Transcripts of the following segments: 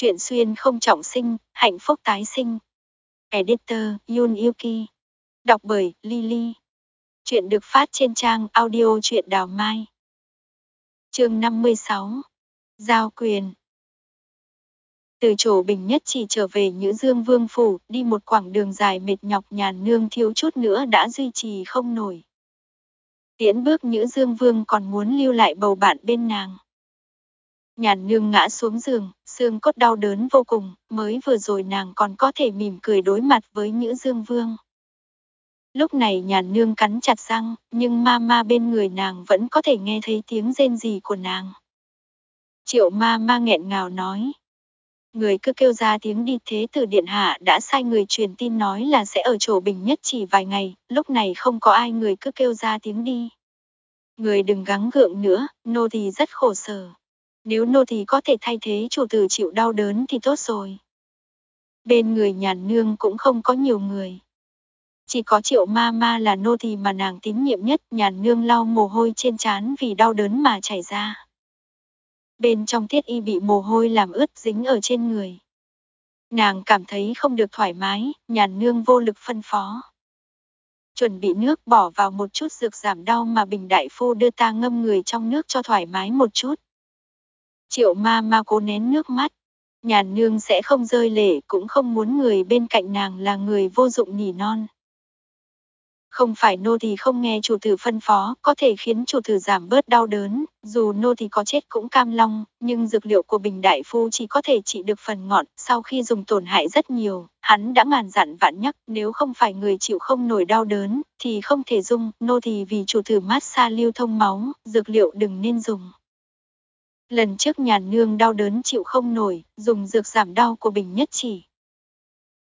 Chuyện xuyên không trọng sinh, hạnh phúc tái sinh. Editor Yun Yuki. Đọc bởi Lily. Chuyện được phát trên trang audio truyện đào mai. Chương 56. Giao quyền. Từ chỗ bình nhất chỉ trở về Nhữ Dương Vương Phủ, đi một quãng đường dài mệt nhọc nhàn nương thiếu chút nữa đã duy trì không nổi. Tiễn bước Nhữ Dương Vương còn muốn lưu lại bầu bạn bên nàng. Nhàn nương ngã xuống giường, xương cốt đau đớn vô cùng, mới vừa rồi nàng còn có thể mỉm cười đối mặt với Nhữ Dương Vương. Lúc này nhàn nương cắn chặt răng, nhưng ma ma bên người nàng vẫn có thể nghe thấy tiếng rên rỉ của nàng. Triệu ma ma nghẹn ngào nói. Người cứ kêu ra tiếng đi thế từ điện hạ đã sai người truyền tin nói là sẽ ở chỗ bình nhất chỉ vài ngày, lúc này không có ai người cứ kêu ra tiếng đi. Người đừng gắng gượng nữa, nô thì rất khổ sở. Nếu nô thì có thể thay thế chủ tử chịu đau đớn thì tốt rồi. Bên người nhàn nương cũng không có nhiều người. Chỉ có triệu ma ma là nô thì mà nàng tín nhiệm nhất, nhàn nương lau mồ hôi trên trán vì đau đớn mà chảy ra. Bên trong thiết y bị mồ hôi làm ướt dính ở trên người. Nàng cảm thấy không được thoải mái, nhàn nương vô lực phân phó. Chuẩn bị nước bỏ vào một chút dược giảm đau mà bình đại phu đưa ta ngâm người trong nước cho thoải mái một chút. Triệu ma ma cố nén nước mắt. Nhàn nương sẽ không rơi lệ cũng không muốn người bên cạnh nàng là người vô dụng nỉ non. Không phải nô thì không nghe chủ tử phân phó, có thể khiến chủ tử giảm bớt đau đớn, dù nô thì có chết cũng cam long, nhưng dược liệu của Bình Đại Phu chỉ có thể trị được phần ngọn, sau khi dùng tổn hại rất nhiều, hắn đã ngàn dặn vạn nhắc, nếu không phải người chịu không nổi đau đớn, thì không thể dùng, nô thì vì chủ tử mát xa lưu thông máu, dược liệu đừng nên dùng. Lần trước nhàn nương đau đớn chịu không nổi, dùng dược giảm đau của Bình Nhất Chỉ.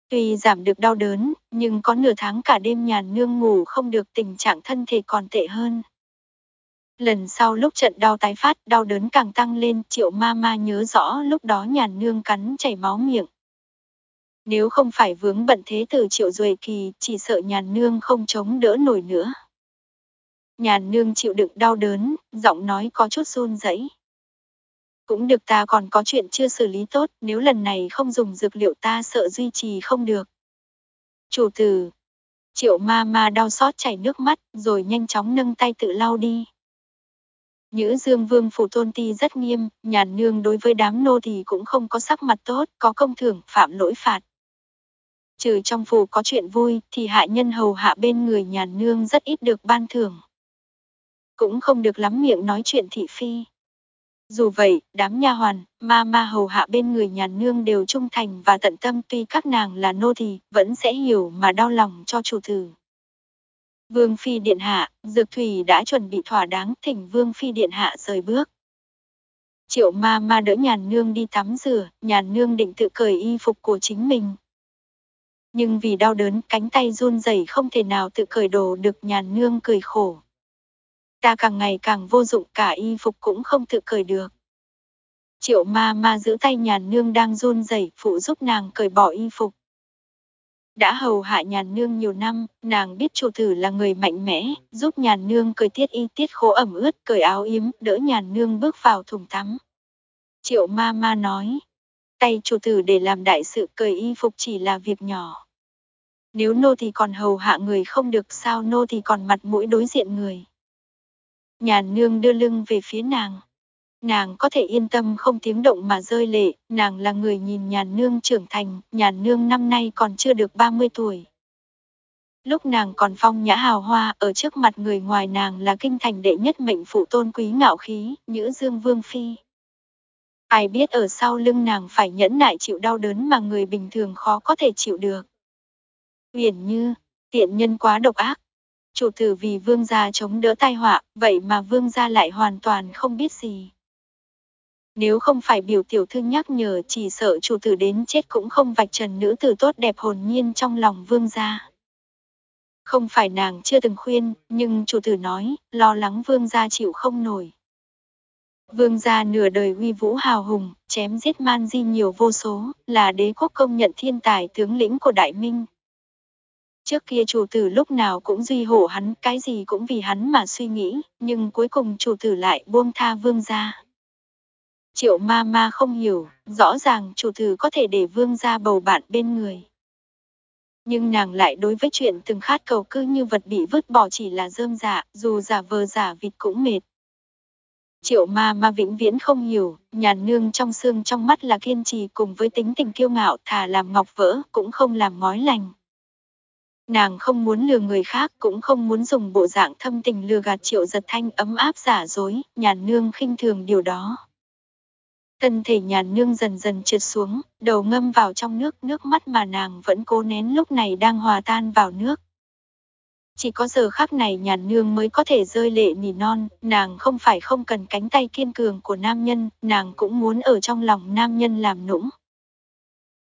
Tuy giảm được đau đớn, nhưng có nửa tháng cả đêm nhàn nương ngủ không được tình trạng thân thể còn tệ hơn. Lần sau lúc trận đau tái phát, đau đớn càng tăng lên, triệu ma ma nhớ rõ lúc đó nhàn nương cắn chảy máu miệng. Nếu không phải vướng bận thế từ triệu duệ kỳ, chỉ sợ nhàn nương không chống đỡ nổi nữa. Nhàn nương chịu đựng đau đớn, giọng nói có chút run rẩy. Cũng được ta còn có chuyện chưa xử lý tốt, nếu lần này không dùng dược liệu ta sợ duy trì không được. Chủ tử. Triệu ma ma đau xót chảy nước mắt, rồi nhanh chóng nâng tay tự lau đi. Nhữ Dương Vương phủ tôn ti rất nghiêm, nhàn nương đối với đám nô thì cũng không có sắc mặt tốt, có công thưởng, phạm lỗi phạt. Trừ trong phủ có chuyện vui, thì hạ nhân hầu hạ bên người nhàn nương rất ít được ban thưởng. Cũng không được lắm miệng nói chuyện thị phi. Dù vậy, đám nha hoàn, ma ma hầu hạ bên người nhàn nương đều trung thành và tận tâm tuy các nàng là nô thì, vẫn sẽ hiểu mà đau lòng cho chủ tử. Vương Phi Điện Hạ, Dược Thủy đã chuẩn bị thỏa đáng thỉnh Vương Phi Điện Hạ rời bước. Triệu ma ma đỡ nhàn nương đi tắm rửa, nhàn nương định tự cởi y phục của chính mình. Nhưng vì đau đớn, cánh tay run rẩy không thể nào tự cởi đồ được nhàn nương cười khổ. Ta càng ngày càng vô dụng cả y phục cũng không tự cởi được. Triệu ma ma giữ tay nhàn nương đang run rẩy phụ giúp nàng cởi bỏ y phục. Đã hầu hạ nhàn nương nhiều năm, nàng biết chủ tử là người mạnh mẽ, giúp nhàn nương cởi tiết y tiết khô ẩm ướt, cởi áo yếm, đỡ nhàn nương bước vào thùng tắm. Triệu ma ma nói, tay chủ tử để làm đại sự cởi y phục chỉ là việc nhỏ. Nếu nô thì còn hầu hạ người không được sao nô thì còn mặt mũi đối diện người. Nhàn nương đưa lưng về phía nàng. Nàng có thể yên tâm không tiếng động mà rơi lệ, nàng là người nhìn nhàn nương trưởng thành, nhàn nương năm nay còn chưa được 30 tuổi. Lúc nàng còn phong nhã hào hoa, ở trước mặt người ngoài nàng là kinh thành đệ nhất mệnh phụ tôn quý ngạo khí, nhữ dương vương phi. Ai biết ở sau lưng nàng phải nhẫn nại chịu đau đớn mà người bình thường khó có thể chịu được. Uyển như, tiện nhân quá độc ác, chủ tử vì vương gia chống đỡ tai họa, vậy mà vương gia lại hoàn toàn không biết gì. Nếu không phải biểu tiểu thư nhắc nhở chỉ sợ chủ tử đến chết cũng không vạch trần nữ tử tốt đẹp hồn nhiên trong lòng vương gia. Không phải nàng chưa từng khuyên, nhưng chủ tử nói, lo lắng vương gia chịu không nổi. Vương gia nửa đời uy vũ hào hùng, chém giết man di nhiều vô số, là đế quốc công nhận thiên tài tướng lĩnh của Đại Minh, Trước kia chủ tử lúc nào cũng duy hổ hắn, cái gì cũng vì hắn mà suy nghĩ, nhưng cuối cùng chủ tử lại buông tha vương gia. Triệu ma ma không hiểu, rõ ràng chủ tử có thể để vương gia bầu bạn bên người. Nhưng nàng lại đối với chuyện từng khát cầu cứ như vật bị vứt bỏ chỉ là dơm dạ, dù giả vờ giả vịt cũng mệt. Triệu ma ma vĩnh viễn không hiểu, nhàn nương trong xương trong mắt là kiên trì cùng với tính tình kiêu ngạo thà làm ngọc vỡ cũng không làm ngói lành. Nàng không muốn lừa người khác cũng không muốn dùng bộ dạng thâm tình lừa gạt triệu giật thanh ấm áp giả dối, nhàn nương khinh thường điều đó. Thân thể nhàn nương dần dần trượt xuống, đầu ngâm vào trong nước, nước mắt mà nàng vẫn cố nén lúc này đang hòa tan vào nước. Chỉ có giờ khắc này nhàn nương mới có thể rơi lệ nỉ non, nàng không phải không cần cánh tay kiên cường của nam nhân, nàng cũng muốn ở trong lòng nam nhân làm nũng.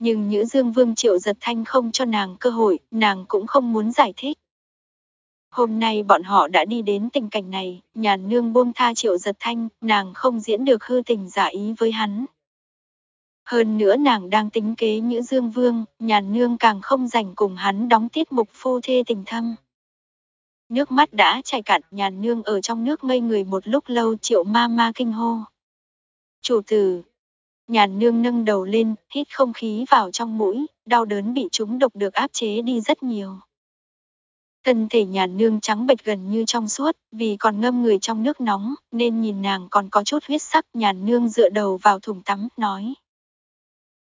Nhưng Nhữ Dương Vương Triệu Giật Thanh không cho nàng cơ hội, nàng cũng không muốn giải thích. Hôm nay bọn họ đã đi đến tình cảnh này, nhàn nương buông tha Triệu Giật Thanh, nàng không diễn được hư tình giả ý với hắn. Hơn nữa nàng đang tính kế Nhữ Dương Vương, nhàn nương càng không dành cùng hắn đóng tiết mục phu thê tình thâm. Nước mắt đã chảy cạn, nhàn nương ở trong nước ngây người một lúc lâu triệu ma ma kinh hô. Chủ tử, nhàn nương nâng đầu lên, hít không khí vào trong mũi, đau đớn bị chúng độc được áp chế đi rất nhiều. Thân thể nhàn nương trắng bệch gần như trong suốt, vì còn ngâm người trong nước nóng, nên nhìn nàng còn có chút huyết sắc nhàn nương dựa đầu vào thùng tắm, nói.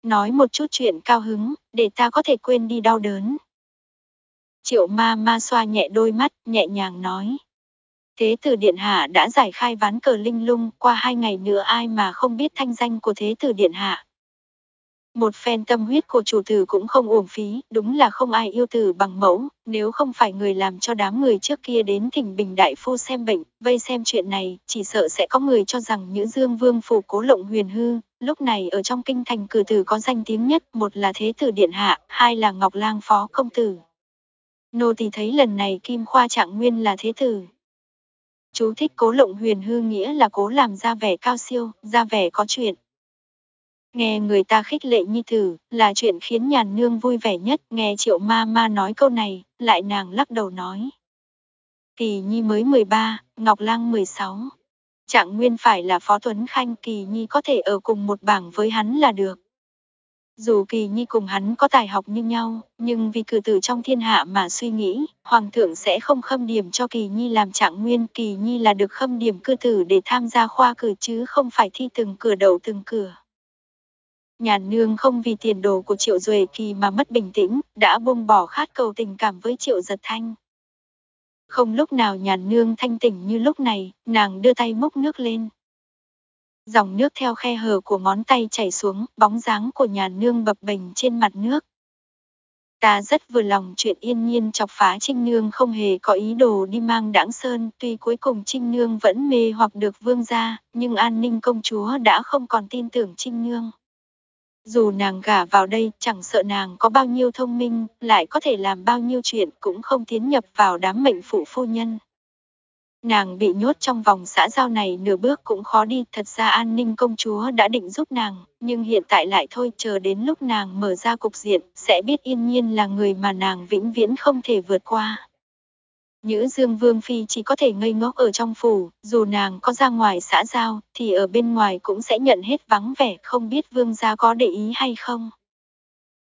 Nói một chút chuyện cao hứng, để ta có thể quên đi đau đớn. Triệu ma ma xoa nhẹ đôi mắt, nhẹ nhàng nói. Thế tử Điện Hạ đã giải khai ván cờ linh lung, qua hai ngày nữa ai mà không biết thanh danh của Thế tử Điện Hạ. Một phen tâm huyết của chủ tử cũng không uổng phí, đúng là không ai yêu tử bằng mẫu, nếu không phải người làm cho đám người trước kia đến thỉnh bình đại phu xem bệnh, vây xem chuyện này, chỉ sợ sẽ có người cho rằng Nhữ Dương Vương phủ cố lộng huyền hư, lúc này ở trong kinh thành cử tử có danh tiếng nhất, một là Thế tử Điện Hạ, hai là Ngọc Lang Phó Công Tử. Nô tỳ thấy lần này Kim Khoa Trạng Nguyên là thế tử. Chú thích cố lộng huyền hư nghĩa là cố làm ra vẻ cao siêu, ra vẻ có chuyện. Nghe người ta khích lệ nhi tử, là chuyện khiến nhàn nương vui vẻ nhất, nghe triệu ma ma nói câu này, lại nàng lắc đầu nói. Kỳ nhi mới 13, Ngọc Lang 16. Trạng nguyên phải là Phó Tuấn Khanh Kỳ nhi có thể ở cùng một bảng với hắn là được. Dù Kỳ Nhi cùng hắn có tài học như nhau, nhưng vì cử tử trong thiên hạ mà suy nghĩ, Hoàng thượng sẽ không khâm điểm cho Kỳ Nhi làm trạng nguyên. Kỳ Nhi là được khâm điểm cư tử để tham gia khoa cử chứ không phải thi từng cửa đầu từng cửa. Nhàn nương không vì tiền đồ của Triệu Duệ Kỳ mà mất bình tĩnh, đã buông bỏ khát cầu tình cảm với Triệu Giật Thanh. Không lúc nào nhàn nương thanh tỉnh như lúc này, nàng đưa tay múc nước lên, Dòng nước theo khe hở của ngón tay chảy xuống, bóng dáng của nhà nương bập bềnh trên mặt nước. Ta rất vừa lòng chuyện yên nhiên chọc phá Trinh Nương không hề có ý đồ đi mang đãng sơn, tuy cuối cùng Trinh Nương vẫn mê hoặc được vương gia, nhưng an ninh công chúa đã không còn tin tưởng Trinh Nương. Dù nàng gả vào đây, chẳng sợ nàng có bao nhiêu thông minh, lại có thể làm bao nhiêu chuyện cũng không tiến nhập vào đám mệnh phụ phu nhân. Nàng bị nhốt trong vòng xã giao này nửa bước cũng khó đi, thật ra an ninh công chúa đã định giúp nàng, nhưng hiện tại lại thôi chờ đến lúc nàng mở ra cục diện, sẽ biết yên nhiên là người mà nàng vĩnh viễn không thể vượt qua. Nhữ Dương Vương Phi chỉ có thể ngây ngốc ở trong phủ, dù nàng có ra ngoài xã giao, thì ở bên ngoài cũng sẽ nhận hết vắng vẻ, không biết Vương gia có để ý hay không.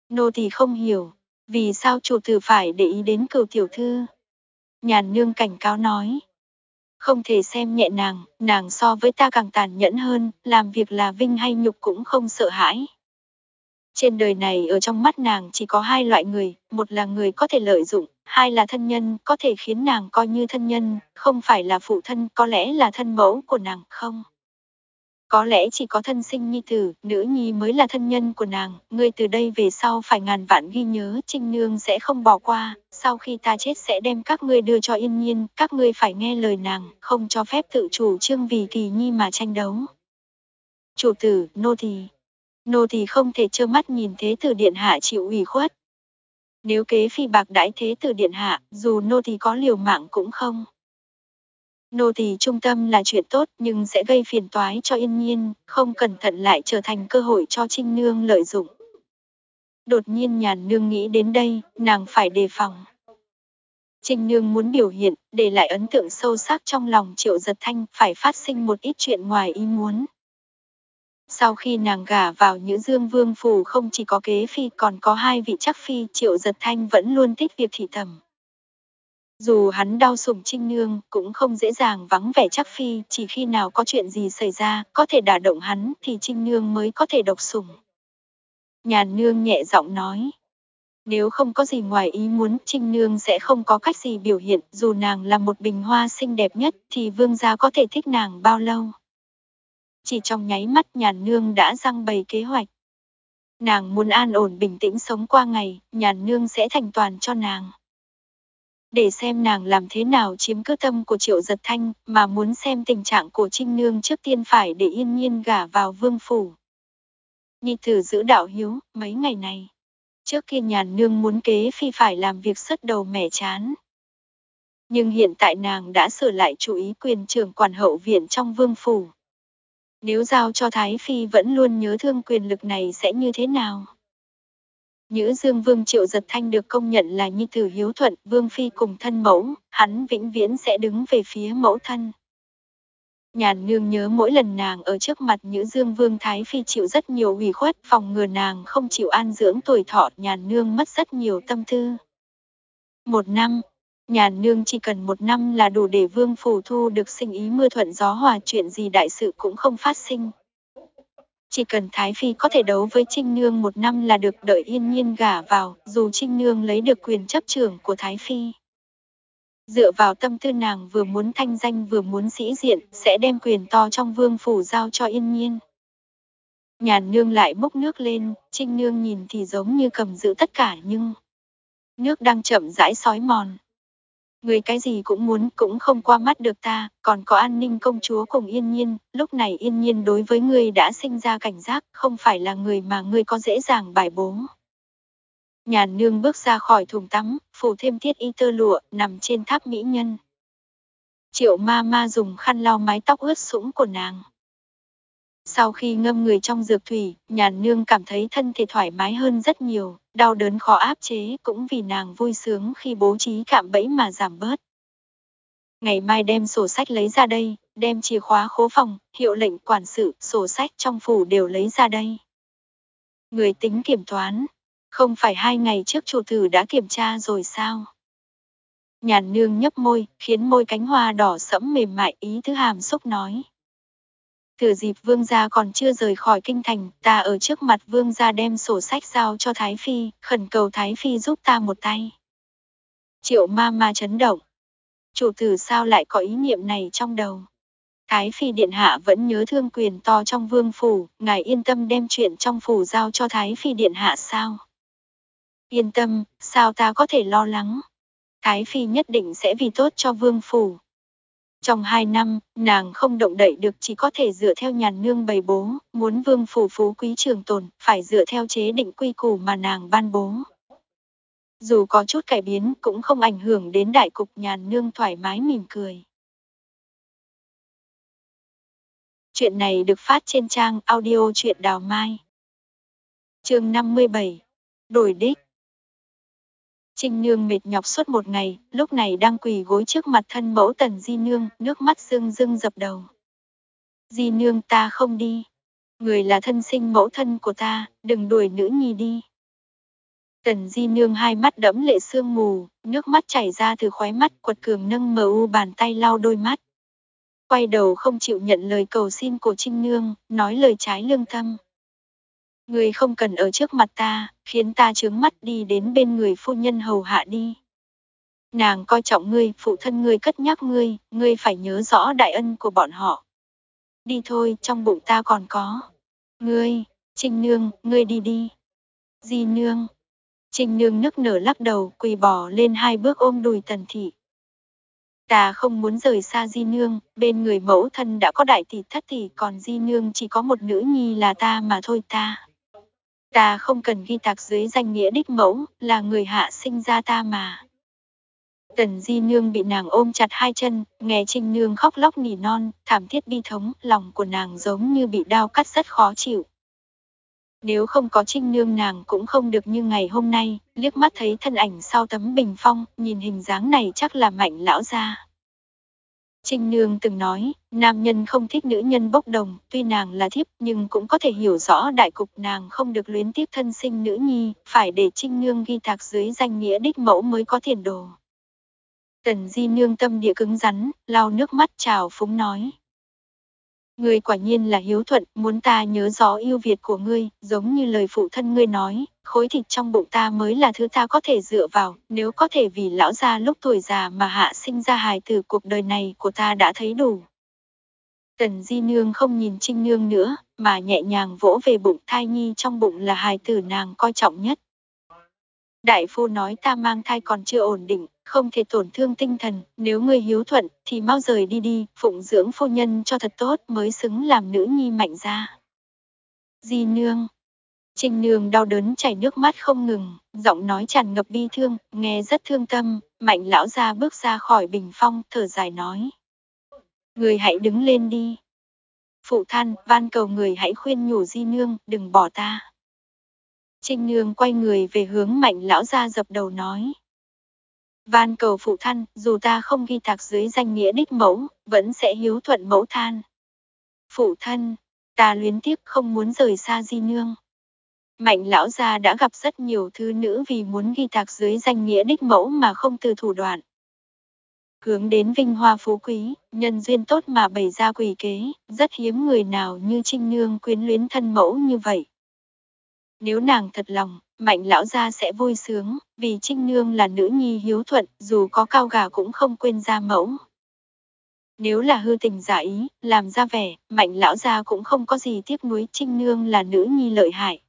Nô thì không hiểu, vì sao chủ tử phải để ý đến cửu tiểu thư. Nhàn nương cảnh cáo nói, không thể xem nhẹ nàng, nàng so với ta càng tàn nhẫn hơn, làm việc là vinh hay nhục cũng không sợ hãi. Trên đời này ở trong mắt nàng chỉ có hai loại người, một là người có thể lợi dụng, hai là thân nhân, có thể khiến nàng coi như thân nhân, không phải là phụ thân, có lẽ là thân mẫu của nàng, không. Có lẽ chỉ có thân sinh nhi tử, nữ nhi mới là thân nhân của nàng, ngươi từ đây về sau phải ngàn vạn ghi nhớ, Trinh Nương sẽ không bỏ qua, sau khi ta chết sẽ đem các ngươi đưa cho yên nhiên, các ngươi phải nghe lời nàng, không cho phép tự chủ trương vì kỳ nhi mà tranh đấu. Chủ tử, nô tỳ Nô tỳ không thể trơ mắt nhìn thế tử điện hạ chịu ủy khuất. Nếu kế phi bạc đãi thế tử điện hạ, dù nô tỳ có liều mạng cũng không. Nô tỳ trung tâm là chuyện tốt nhưng sẽ gây phiền toái cho yên nhiên, không cẩn thận lại trở thành cơ hội cho Trinh Nương lợi dụng. Đột nhiên nhàn nương nghĩ đến đây, nàng phải đề phòng. Trình Nương muốn biểu hiện, để lại ấn tượng sâu sắc trong lòng Triệu Giật Thanh, phải phát sinh một ít chuyện ngoài ý muốn. Sau khi nàng gả vào Nhữ Dương Vương Phủ không chỉ có kế phi còn có hai vị chắc phi triệu giật thanh vẫn luôn thích việc thị thầm. Dù hắn đau sủng trinh nương, cũng không dễ dàng vắng vẻ chắc phi, chỉ khi nào có chuyện gì xảy ra, có thể đả động hắn, thì trinh nương mới có thể độc sủng. Nhàn nương nhẹ giọng nói. Nếu không có gì ngoài ý muốn, Trinh Nương sẽ không có cách gì biểu hiện, dù nàng là một bình hoa xinh đẹp nhất, thì vương gia có thể thích nàng bao lâu. Chỉ trong nháy mắt nhàn nương đã răng bày kế hoạch. Nàng muốn an ổn bình tĩnh sống qua ngày, nhàn nương sẽ thành toàn cho nàng. Để xem nàng làm thế nào chiếm cứ tâm của triệu giật thanh, mà muốn xem tình trạng của Trinh Nương trước tiên phải để yên nhiên gả vào vương phủ. Nhi thử giữ đạo hiếu, mấy ngày này. Trước kia nhàn nương muốn kế phi phải làm việc sất đầu mẻ chán. Nhưng hiện tại nàng đã sửa lại chủ ý quyền trưởng quản hậu viện trong vương phủ. Nếu giao cho Thái Phi vẫn luôn nhớ thương quyền lực này sẽ như thế nào? Nhữ Dương Vương Triệu Giật Thanh được công nhận là nhi tử hiếu thuận, Vương Phi cùng thân mẫu, hắn vĩnh viễn sẽ đứng về phía mẫu thân. Nhàn nương nhớ mỗi lần nàng ở trước mặt Nhữ Dương Vương Thái Phi chịu rất nhiều hủy khuất, phòng ngừa nàng không chịu an dưỡng tuổi thọ, nhàn nương mất rất nhiều tâm tư. Một năm, nhàn nương chỉ cần một năm là đủ để Vương Phủ Thu được sinh ý mưa thuận gió hòa chuyện gì đại sự cũng không phát sinh. Chỉ cần Thái Phi có thể đấu với Trinh Nương một năm là được đợi yên nhiên gả vào, dù Trinh Nương lấy được quyền chấp trưởng của Thái Phi. Dựa vào tâm tư nàng vừa muốn thanh danh vừa muốn sĩ diện, sẽ đem quyền to trong vương phủ giao cho yên nhiên. Nhàn nương lại bốc nước lên, trinh nương nhìn thì giống như cầm giữ tất cả nhưng... Nước đang chậm rãi sói mòn. Người cái gì cũng muốn cũng không qua mắt được ta, còn có an ninh công chúa cùng yên nhiên, lúc này yên nhiên đối với ngươi đã sinh ra cảnh giác, không phải là người mà ngươi có dễ dàng bài bố. Nhàn nương bước ra khỏi thùng tắm, phủ thêm thiết y tơ lụa, nằm trên tháp mỹ nhân. Triệu ma ma dùng khăn lau mái tóc ướt sũng của nàng. Sau khi ngâm người trong dược thủy, nhàn nương cảm thấy thân thể thoải mái hơn rất nhiều, đau đớn khó áp chế cũng vì nàng vui sướng khi bố trí cạm bẫy mà giảm bớt. Ngày mai đem sổ sách lấy ra đây, đem chìa khóa khố phòng, hiệu lệnh quản sự, sổ sách trong phủ đều lấy ra đây. Người tính kiểm toán, không phải hai ngày trước chủ tử đã kiểm tra rồi sao? Nhàn nương nhấp môi, khiến môi cánh hoa đỏ sẫm mềm mại ý thứ hàm xúc nói. Thừa dịp vương gia còn chưa rời khỏi kinh thành, ta ở trước mặt vương gia đem sổ sách giao cho Thái Phi, khẩn cầu Thái Phi giúp ta một tay. Triệu ma ma chấn động. Chủ tử sao lại có ý niệm này trong đầu? Thái Phi Điện Hạ vẫn nhớ thương quyền to trong vương phủ, ngài yên tâm đem chuyện trong phủ giao cho Thái Phi Điện Hạ sao? Yên tâm, sao ta có thể lo lắng? Thái Phi nhất định sẽ vì tốt cho vương phủ. Trong hai năm, nàng không động đậy được chỉ có thể dựa theo nhàn nương bày bố, muốn vương phủ phú quý trường tồn, phải dựa theo chế định quy củ mà nàng ban bố. Dù có chút cải biến cũng không ảnh hưởng đến đại cục nhàn nương thoải mái mỉm cười. Chuyện này được phát trên trang audio truyện đào mai. chương 57. Đổi đích. Trinh Nương mệt nhọc suốt một ngày, lúc này đang quỳ gối trước mặt thân mẫu Tần Di Nương, nước mắt rưng rưng dập đầu. Di Nương ta không đi. Người là thân sinh mẫu thân của ta, đừng đuổi nữ nhi đi. Tần Di Nương hai mắt đẫm lệ sương mù, nước mắt chảy ra từ khóe mắt quật cường nâng mờ u bàn tay lau đôi mắt. Quay đầu không chịu nhận lời cầu xin của Trinh Nương, nói lời trái lương tâm. Người không cần ở trước mặt ta, khiến ta trướng mắt đi đến bên người phu nhân hầu hạ đi. Nàng coi trọng ngươi, phụ thân ngươi cất nhắc ngươi, ngươi phải nhớ rõ đại ân của bọn họ. Đi thôi, trong bụng ta còn có. Ngươi, Trinh Nương, ngươi đi đi. Di Nương. Trinh Nương nức nở lắc đầu, quỳ bò lên hai bước ôm đùi tần thị. Ta không muốn rời xa Di Nương, bên người mẫu thân đã có đại tỷ thất tỷ còn Di Nương chỉ có một nữ nhi là ta mà thôi ta. Ta không cần ghi tạc dưới danh nghĩa đích mẫu, là người hạ sinh ra ta mà. Tần Di Nương bị nàng ôm chặt hai chân, nghe Trinh Nương khóc lóc nỉ non, thảm thiết bi thống, lòng của nàng giống như bị đau cắt rất khó chịu. Nếu không có Trinh Nương nàng cũng không được như ngày hôm nay, liếc mắt thấy thân ảnh sau tấm bình phong, nhìn hình dáng này chắc là mạnh lão gia. Trinh Nương từng nói, nam nhân không thích nữ nhân bốc đồng, tuy nàng là thiếp nhưng cũng có thể hiểu rõ đại cục nàng không được luyến tiếc thân sinh nữ nhi, phải để Trinh Nương ghi tạc dưới danh nghĩa đích mẫu mới có tiền đồ. Tần Di Nương tâm địa cứng rắn, lau nước mắt chào phúng nói. Ngươi quả nhiên là hiếu thuận, muốn ta nhớ rõ yêu Việt của ngươi, giống như lời phụ thân ngươi nói, khối thịt trong bụng ta mới là thứ ta có thể dựa vào, nếu có thể vì lão gia lúc tuổi già mà hạ sinh ra hài từ cuộc đời này của ta đã thấy đủ. Tần Di Nương không nhìn Trinh Nương nữa, mà nhẹ nhàng vỗ về bụng thai nhi trong bụng là hài tử nàng coi trọng nhất. Đại phu nói ta mang thai còn chưa ổn định, không thể tổn thương tinh thần, nếu ngươi hiếu thuận, thì mau rời đi đi, phụng dưỡng phu nhân cho thật tốt mới xứng làm nữ nhi mạnh ra. Di nương. Trình nương đau đớn chảy nước mắt không ngừng, giọng nói tràn ngập bi thương, nghe rất thương tâm, mạnh lão ra bước ra khỏi bình phong, thở dài nói. Người hãy đứng lên đi. Phụ than, van cầu người hãy khuyên nhủ di nương, đừng bỏ ta. Trình nương quay người về hướng mạnh lão ra dập đầu nói. Van cầu phụ thân, dù ta không ghi tạc dưới danh nghĩa đích mẫu, vẫn sẽ hiếu thuận mẫu than. Phụ thân, ta luyến tiếc không muốn rời xa di nương. Mạnh lão gia đã gặp rất nhiều thứ nữ vì muốn ghi tạc dưới danh nghĩa đích mẫu mà không từ thủ đoạn. Hướng đến vinh hoa phú quý, nhân duyên tốt mà bày ra quỷ kế, rất hiếm người nào như trinh nương quyến luyến thân mẫu như vậy. Nếu nàng thật lòng, mạnh lão gia sẽ vui sướng, vì Trinh Nương là nữ nhi hiếu thuận, dù có cao gà cũng không quên ra mẫu. Nếu là hư tình giả ý, làm ra vẻ, mạnh lão gia cũng không có gì tiếc nuối Trinh Nương là nữ nhi lợi hại.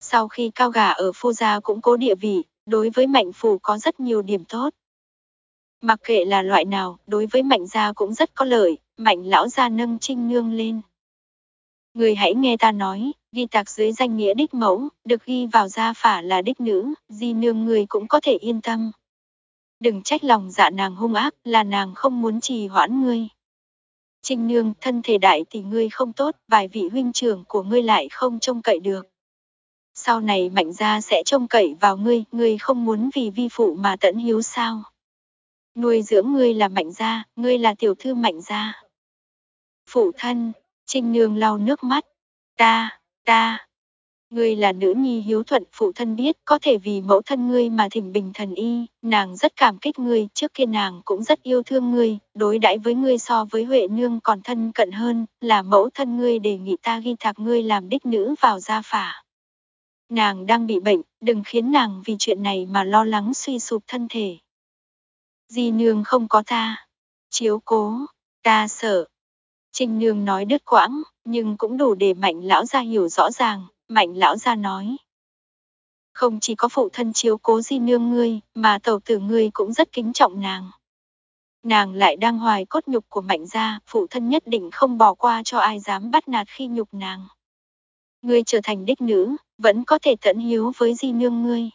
Sau khi cao gà ở phu gia cũng cố địa vị, đối với mạnh phủ có rất nhiều điểm tốt. Mặc kệ là loại nào, đối với mạnh gia cũng rất có lợi, mạnh lão gia nâng Trinh Nương lên. Người hãy nghe ta nói, ghi tạc dưới danh nghĩa đích mẫu, được ghi vào gia phả là đích nữ, di nương người cũng có thể yên tâm. Đừng trách lòng dạ nàng hung ác, là nàng không muốn trì hoãn ngươi. Trinh nương, thân thể đại thì ngươi không tốt, vài vị huynh trưởng của ngươi lại không trông cậy được. Sau này mạnh gia sẽ trông cậy vào ngươi, ngươi không muốn vì vi phụ mà tận hiếu sao. Nuôi dưỡng ngươi là mạnh gia, ngươi là tiểu thư mạnh gia. Phụ thân, Trinh Nương lau nước mắt. Ta, ta. Ngươi là nữ nhi hiếu thuận phụ thân biết có thể vì mẫu thân ngươi mà thỉnh bình thần y, nàng rất cảm kích ngươi, trước kia nàng cũng rất yêu thương ngươi, đối đãi với ngươi so với Huệ Nương còn thân cận hơn, là mẫu thân ngươi đề nghị ta ghi thạc ngươi làm đích nữ vào gia phả. Nàng đang bị bệnh, đừng khiến nàng vì chuyện này mà lo lắng suy sụp thân thể. Di nương không có ta. Chiếu cố, ta sợ, Trình Nương nói đứt quãng, nhưng cũng đủ để Mạnh Lão Gia hiểu rõ ràng, Mạnh Lão Gia nói. Không chỉ có phụ thân chiếu cố di nương ngươi, mà tàu tử ngươi cũng rất kính trọng nàng. Nàng lại đang hoài cốt nhục của Mạnh Gia, phụ thân nhất định không bỏ qua cho ai dám bắt nạt khi nhục nàng. Ngươi trở thành đích nữ, vẫn có thể tận hiếu với di nương ngươi.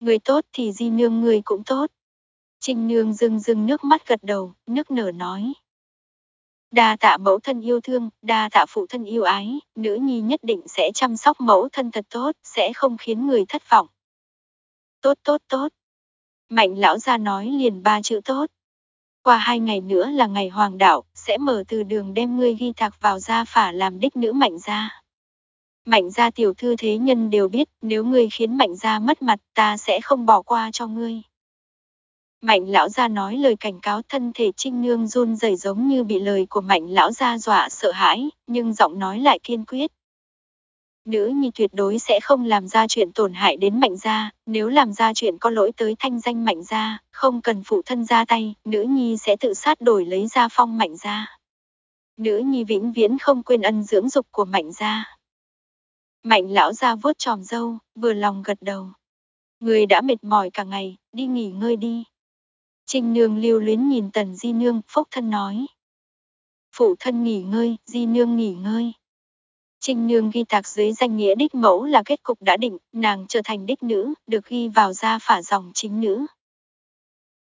Ngươi tốt thì di nương ngươi cũng tốt. Trình nương rưng rưng nước mắt gật đầu, nước nở nói. Đa tạ mẫu thân yêu thương, đa tạ phụ thân yêu ái, nữ nhi nhất định sẽ chăm sóc mẫu thân thật tốt, sẽ không khiến người thất vọng. Tốt tốt tốt. Mạnh lão gia nói liền ba chữ tốt. Qua hai ngày nữa là ngày hoàng đạo, sẽ mở từ đường đem ngươi ghi thạc vào gia phả làm đích nữ mạnh gia. Mạnh gia tiểu thư thế nhân đều biết, nếu ngươi khiến mạnh gia mất mặt, ta sẽ không bỏ qua cho ngươi. Mạnh lão gia nói lời cảnh cáo thân thể trinh nương run rẩy giống như bị lời của mạnh lão gia dọa sợ hãi, nhưng giọng nói lại kiên quyết. Nữ nhi tuyệt đối sẽ không làm ra chuyện tổn hại đến mạnh gia, nếu làm ra chuyện có lỗi tới thanh danh mạnh gia, không cần phụ thân ra tay, nữ nhi sẽ tự sát đổi lấy gia phong mạnh gia. Nữ nhi vĩnh viễn không quên ân dưỡng dục của mạnh gia. Mạnh lão gia vuốt tròm dâu, vừa lòng gật đầu. Người đã mệt mỏi cả ngày, đi nghỉ ngơi đi. Trinh Nương lưu luyến nhìn Tần Di Nương, phúc thân nói. Phụ thân nghỉ ngơi, Di Nương nghỉ ngơi. Trinh Nương ghi tạc dưới danh nghĩa đích mẫu là kết cục đã định, nàng trở thành đích nữ, được ghi vào gia phả dòng chính nữ.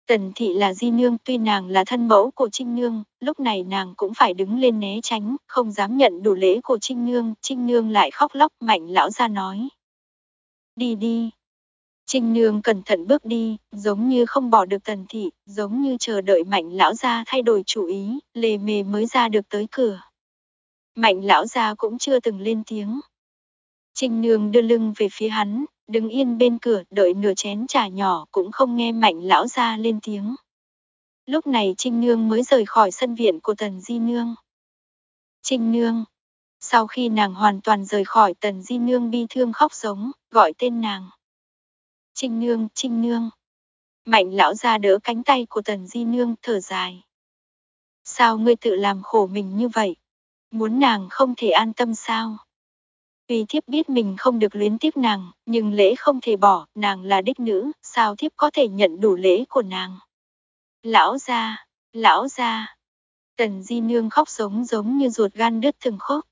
Tần thị là di nương tuy nàng là thân mẫu của Trinh Nương, lúc này nàng cũng phải đứng lên né tránh, không dám nhận đủ lễ của Trinh Nương, Trinh Nương lại khóc lóc mạnh lão ra nói. Đi đi. Trinh Nương cẩn thận bước đi, giống như không bỏ được tần thị, giống như chờ đợi mạnh lão gia thay đổi chủ ý, lề mề mới ra được tới cửa. Mạnh lão gia cũng chưa từng lên tiếng. Trinh Nương đưa lưng về phía hắn, đứng yên bên cửa đợi nửa chén trà nhỏ cũng không nghe mạnh lão gia lên tiếng. Lúc này Trinh Nương mới rời khỏi sân viện của Tần Di Nương. Trinh Nương. Sau khi nàng hoàn toàn rời khỏi Tần Di Nương bi thương khóc giống, gọi tên nàng. Trinh Nương, Trinh Nương. Mạnh lão ra đỡ cánh tay của Tần Di Nương thở dài. Sao ngươi tự làm khổ mình như vậy? Muốn nàng không thể an tâm sao? Vì thiếp biết mình không được luyến tiếc nàng, nhưng lễ không thể bỏ, nàng là đích nữ, sao thiếp có thể nhận đủ lễ của nàng? Lão gia, lão gia. Tần Di Nương khóc giống giống như ruột gan đứt từng khúc.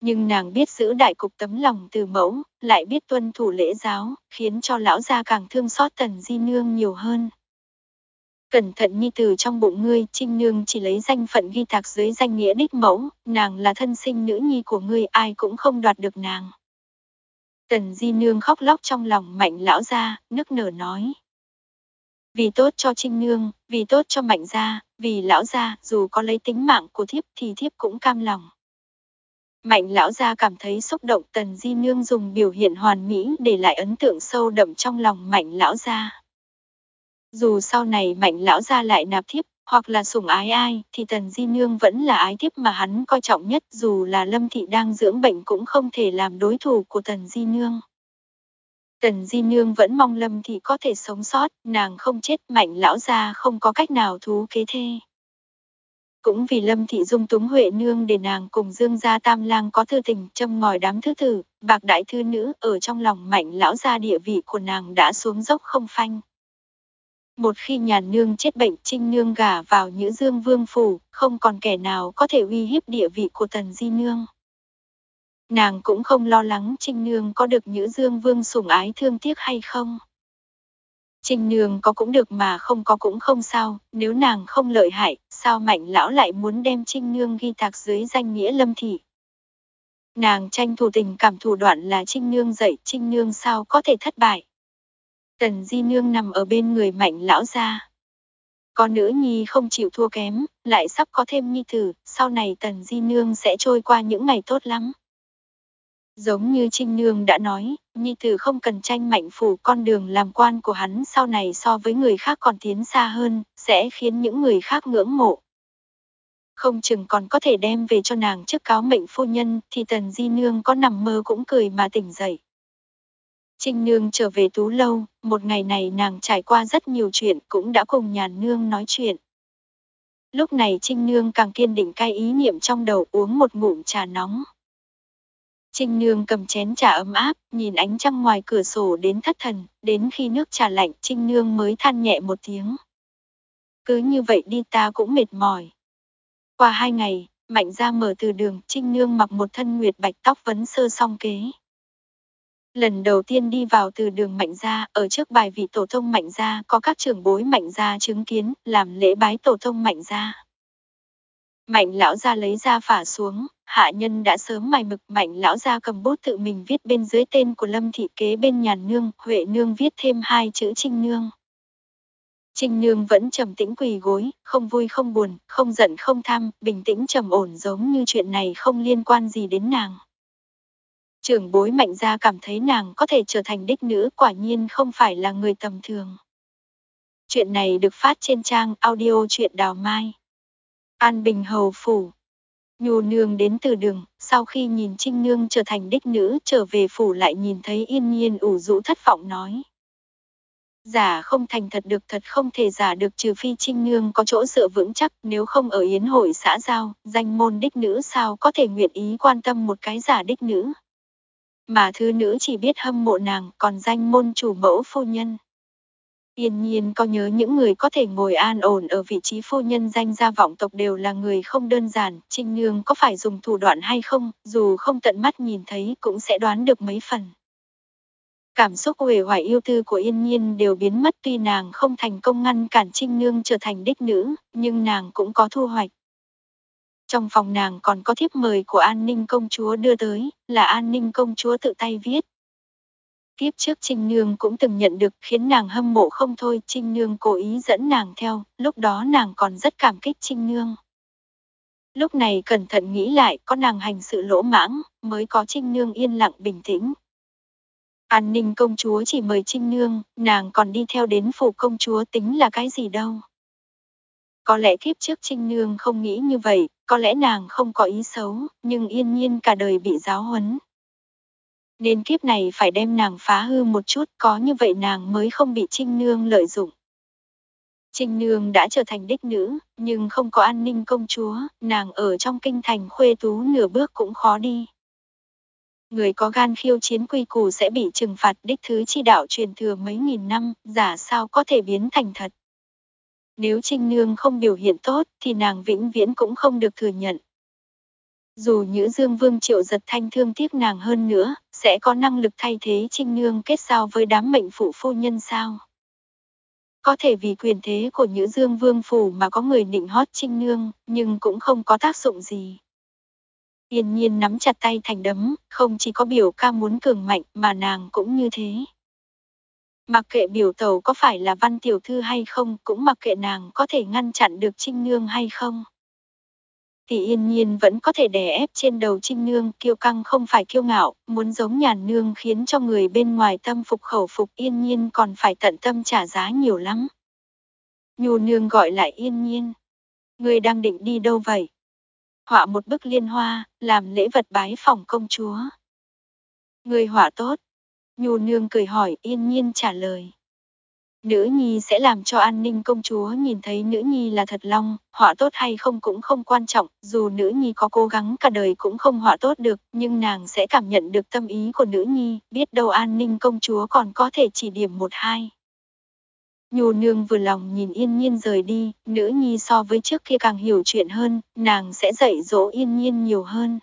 Nhưng nàng biết giữ đại cục tấm lòng từ mẫu, lại biết tuân thủ lễ giáo, khiến cho lão gia càng thương xót Tần Di Nương nhiều hơn. Cẩn thận nhi từ trong bụng ngươi, Trinh Nương chỉ lấy danh phận ghi tạc dưới danh nghĩa đích mẫu, nàng là thân sinh nữ nhi của ngươi, ai cũng không đoạt được nàng. Tần Di Nương khóc lóc trong lòng mạnh lão gia, nức nở nói. Vì tốt cho Trinh Nương, vì tốt cho mạnh gia, vì lão gia, dù có lấy tính mạng của thiếp thì thiếp cũng cam lòng. Mạnh lão gia cảm thấy xúc động tần di nương dùng biểu hiện hoàn mỹ để lại ấn tượng sâu đậm trong lòng mạnh lão gia. Dù sau này mạnh lão gia lại nạp thiếp, hoặc là sủng ái ai, thì tần di nương vẫn là ái thiếp mà hắn coi trọng nhất dù là lâm thị đang dưỡng bệnh cũng không thể làm đối thủ của tần di nương. Tần Di Nương vẫn mong Lâm Thị có thể sống sót, nàng không chết mạnh lão gia không có cách nào thú kế thê. Cũng vì Lâm Thị dung túng Huệ Nương để nàng cùng Dương gia tam lang có thư tình châm ngòi đám thứ tử, bạc đại thư nữ ở trong lòng mạnh lão gia địa vị của nàng đã xuống dốc không phanh. Một khi nhà nương chết bệnh trinh nương gả vào Nhữ Dương Vương Phủ, không còn kẻ nào có thể uy hiếp địa vị của Tần Di Nương. Nàng cũng không lo lắng Trinh Nương có được Nhữ Dương Vương sủng ái thương tiếc hay không. Trinh Nương có cũng được mà không có cũng không sao, nếu nàng không lợi hại, sao mạnh lão lại muốn đem Trinh Nương ghi tạc dưới danh nghĩa lâm thị. Nàng tranh thủ tình cảm thủ đoạn là Trinh Nương dạy Trinh Nương sao có thể thất bại. Tần Di Nương nằm ở bên người mạnh lão ra. Có nữ nhi không chịu thua kém, lại sắp có thêm nhi tử, sau này Tần Di Nương sẽ trôi qua những ngày tốt lắm. Giống như Trinh Nương đã nói, Nhi Tử không cần tranh mạnh phủ con đường làm quan của hắn sau này so với người khác còn tiến xa hơn, sẽ khiến những người khác ngưỡng mộ. Không chừng còn có thể đem về cho nàng trước cáo mệnh phu nhân thì Tần Di Nương có nằm mơ cũng cười mà tỉnh dậy. Trinh Nương trở về Tú Lâu, một ngày này nàng trải qua rất nhiều chuyện cũng đã cùng nhàn nương nói chuyện. Lúc này Trinh Nương càng kiên định cai ý niệm trong đầu uống một ngụm trà nóng. Trinh Nương cầm chén trà ấm áp, nhìn ánh trăng ngoài cửa sổ đến thất thần, đến khi nước trà lạnh Trinh Nương mới than nhẹ một tiếng. Cứ như vậy đi ta cũng mệt mỏi. Qua hai ngày, Mạnh ra mở từ đường, Trinh Nương mặc một thân nguyệt bạch tóc vấn sơ song kế. Lần đầu tiên đi vào từ đường Mạnh gia, ở trước bài vị tổ thông Mạnh gia có các trưởng bối Mạnh gia chứng kiến, làm lễ bái tổ thông Mạnh gia. Mạnh lão gia lấy ra phả xuống, hạ nhân đã sớm mài mực mạnh lão gia cầm bút tự mình viết bên dưới tên của Lâm Thị Kế bên nhàn nương, Huệ nương viết thêm hai chữ Trinh nương. Trinh nương vẫn trầm tĩnh quỳ gối, không vui không buồn, không giận không tham, bình tĩnh trầm ổn giống như chuyện này không liên quan gì đến nàng. Trưởng bối mạnh gia cảm thấy nàng có thể trở thành đích nữ quả nhiên không phải là người tầm thường. Chuyện này được phát trên trang audio chuyện đào mai. An Bình Hầu Phủ Nhu nương đến từ đường, sau khi nhìn Trinh Nương trở thành đích nữ trở về phủ lại nhìn thấy yên nhiên ủ rũ thất vọng nói. Giả không thành thật được thật không thể giả được trừ phi Trinh Nương có chỗ dựa vững chắc nếu không ở yến hội xã giao, danh môn đích nữ sao có thể nguyện ý quan tâm một cái giả đích nữ. Mà thứ nữ chỉ biết hâm mộ nàng còn danh môn chủ mẫu phu nhân. Yên nhiên có nhớ những người có thể ngồi an ổn ở vị trí phu nhân danh gia vọng tộc đều là người không đơn giản, Trinh Nương có phải dùng thủ đoạn hay không, dù không tận mắt nhìn thấy cũng sẽ đoán được mấy phần. Cảm xúc uể hoài yêu tư của Yên Nhiên đều biến mất tuy nàng không thành công ngăn cản Trinh Nương trở thành đích nữ, nhưng nàng cũng có thu hoạch. Trong phòng nàng còn có thiếp mời của an ninh công chúa đưa tới, là an ninh công chúa tự tay viết, Tiếp trước Trinh Nương cũng từng nhận được khiến nàng hâm mộ không thôi, Trinh Nương cố ý dẫn nàng theo, lúc đó nàng còn rất cảm kích Trinh Nương. Lúc này cẩn thận nghĩ lại, có nàng hành sự lỗ mãng, mới có Trinh Nương yên lặng bình tĩnh. An ninh công chúa chỉ mời Trinh Nương, nàng còn đi theo đến phủ công chúa tính là cái gì đâu. Có lẽ kiếp trước Trinh Nương không nghĩ như vậy, có lẽ nàng không có ý xấu, nhưng yên nhiên cả đời bị giáo huấn. Nên kiếp này phải đem nàng phá hư một chút, có như vậy nàng mới không bị Trinh Nương lợi dụng. Trinh Nương đã trở thành đích nữ, nhưng không có an ninh công chúa, nàng ở trong kinh thành khuê tú nửa bước cũng khó đi. Người có gan khiêu chiến quy củ sẽ bị trừng phạt đích thứ chi đạo truyền thừa mấy nghìn năm, giả sao có thể biến thành thật. Nếu Trinh Nương không biểu hiện tốt thì nàng vĩnh viễn cũng không được thừa nhận. Dù Nhữ Dương Vương Triệu giật thanh thương tiếc nàng hơn nữa, sẽ có năng lực thay thế Trinh Nương kết giao với đám mệnh phụ phu nhân sao? Có thể vì quyền thế của Nhữ Dương Vương Phủ mà có người nịnh hót Trinh Nương, nhưng cũng không có tác dụng gì. Yên nhiên nắm chặt tay thành đấm, không chỉ có biểu ca muốn cường mạnh mà nàng cũng như thế. Mặc kệ biểu tàu có phải là văn tiểu thư hay không, cũng mặc kệ nàng có thể ngăn chặn được Trinh Nương hay không. Thì yên nhiên vẫn có thể đè ép trên đầu Trinh Nương, kiêu căng không phải kiêu ngạo, muốn giống nhàn nương khiến cho người bên ngoài tâm phục khẩu phục yên nhiên còn phải tận tâm trả giá nhiều lắm. Nhu nương gọi lại yên nhiên. Người đang định đi đâu vậy? Họa một bức liên hoa, làm lễ vật bái phòng công chúa. Người họa tốt, Nhu nương cười hỏi yên nhiên trả lời. Nữ nhi sẽ làm cho an ninh công chúa nhìn thấy nữ nhi là thật long, họa tốt hay không cũng không quan trọng, dù nữ nhi có cố gắng cả đời cũng không họa tốt được, nhưng nàng sẽ cảm nhận được tâm ý của nữ nhi, biết đâu an ninh công chúa còn có thể chỉ điểm một hai. Nhu nương vừa lòng nhìn yên nhiên rời đi, nữ nhi so với trước kia càng hiểu chuyện hơn, nàng sẽ dạy dỗ yên nhiên nhiều hơn.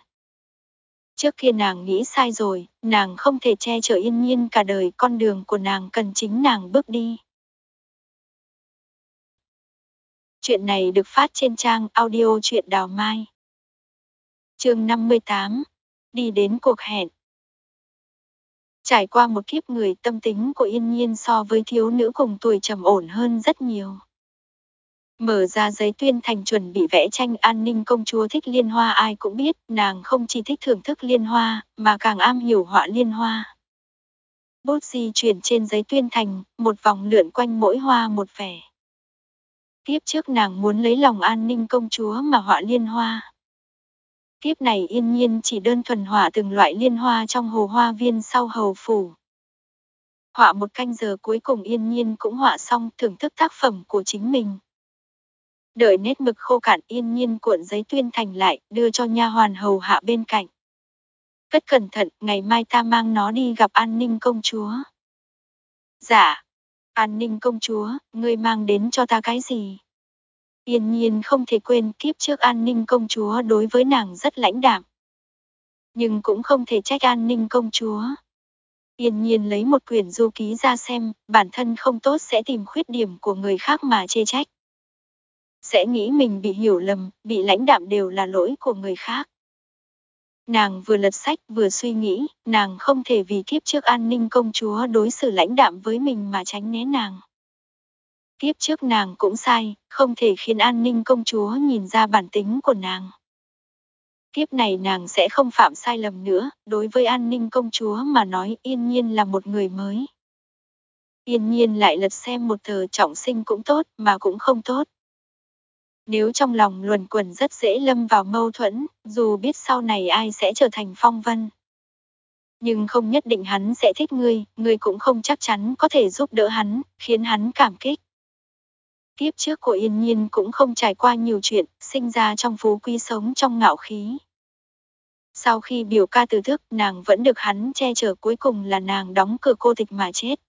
Trước kia nàng nghĩ sai rồi, nàng không thể che chở yên nhiên cả đời, con đường của nàng cần chính nàng bước đi. Chuyện này được phát trên trang audio truyện đào mai. chương 58. Đi đến cuộc hẹn. Trải qua một kiếp người tâm tính của yên nhiên so với thiếu nữ cùng tuổi trầm ổn hơn rất nhiều. Mở ra giấy tuyên thành chuẩn bị vẽ tranh an ninh công chúa thích liên hoa ai cũng biết, nàng không chỉ thích thưởng thức liên hoa, mà càng am hiểu họa liên hoa. Bút di chuyển trên giấy tuyên thành, một vòng lượn quanh mỗi hoa một vẻ. Tiếp trước nàng muốn lấy lòng an ninh công chúa mà họa liên hoa. Tiếp này yên nhiên chỉ đơn thuần họa từng loại liên hoa trong hồ hoa viên sau hầu phủ. Họa một canh giờ cuối cùng yên nhiên cũng họa xong thưởng thức tác phẩm của chính mình. Đợi nét mực khô cạn yên nhiên cuộn giấy tuyên thành lại, đưa cho nha hoàn hầu hạ bên cạnh. Cất cẩn thận, ngày mai ta mang nó đi gặp an ninh công chúa. Dạ, an ninh công chúa, ngươi mang đến cho ta cái gì? Yên nhiên không thể quên kiếp trước an ninh công chúa đối với nàng rất lãnh đạm. Nhưng cũng không thể trách an ninh công chúa. Yên nhiên lấy một quyển du ký ra xem, bản thân không tốt sẽ tìm khuyết điểm của người khác mà chê trách sẽ nghĩ mình bị hiểu lầm, bị lãnh đạm đều là lỗi của người khác. Nàng vừa lật sách vừa suy nghĩ, nàng không thể vì kiếp trước an ninh công chúa đối xử lãnh đạm với mình mà tránh né nàng. Kiếp trước nàng cũng sai, không thể khiến an ninh công chúa nhìn ra bản tính của nàng. Kiếp này nàng sẽ không phạm sai lầm nữa, đối với an ninh công chúa mà nói yên nhiên là một người mới. Yên nhiên lại lật xem một tờ trọng sinh cũng tốt mà cũng không tốt. Nếu trong lòng luồn quẩn rất dễ lâm vào mâu thuẫn, dù biết sau này ai sẽ trở thành phong vân. Nhưng không nhất định hắn sẽ thích ngươi, ngươi cũng không chắc chắn có thể giúp đỡ hắn, khiến hắn cảm kích. Tiếp trước của Yên Nhiên cũng không trải qua nhiều chuyện, sinh ra trong phú quý sống trong ngạo khí. Sau khi biểu ca từ thức, nàng vẫn được hắn che chở cuối cùng là nàng đóng cửa cô tịch mà chết.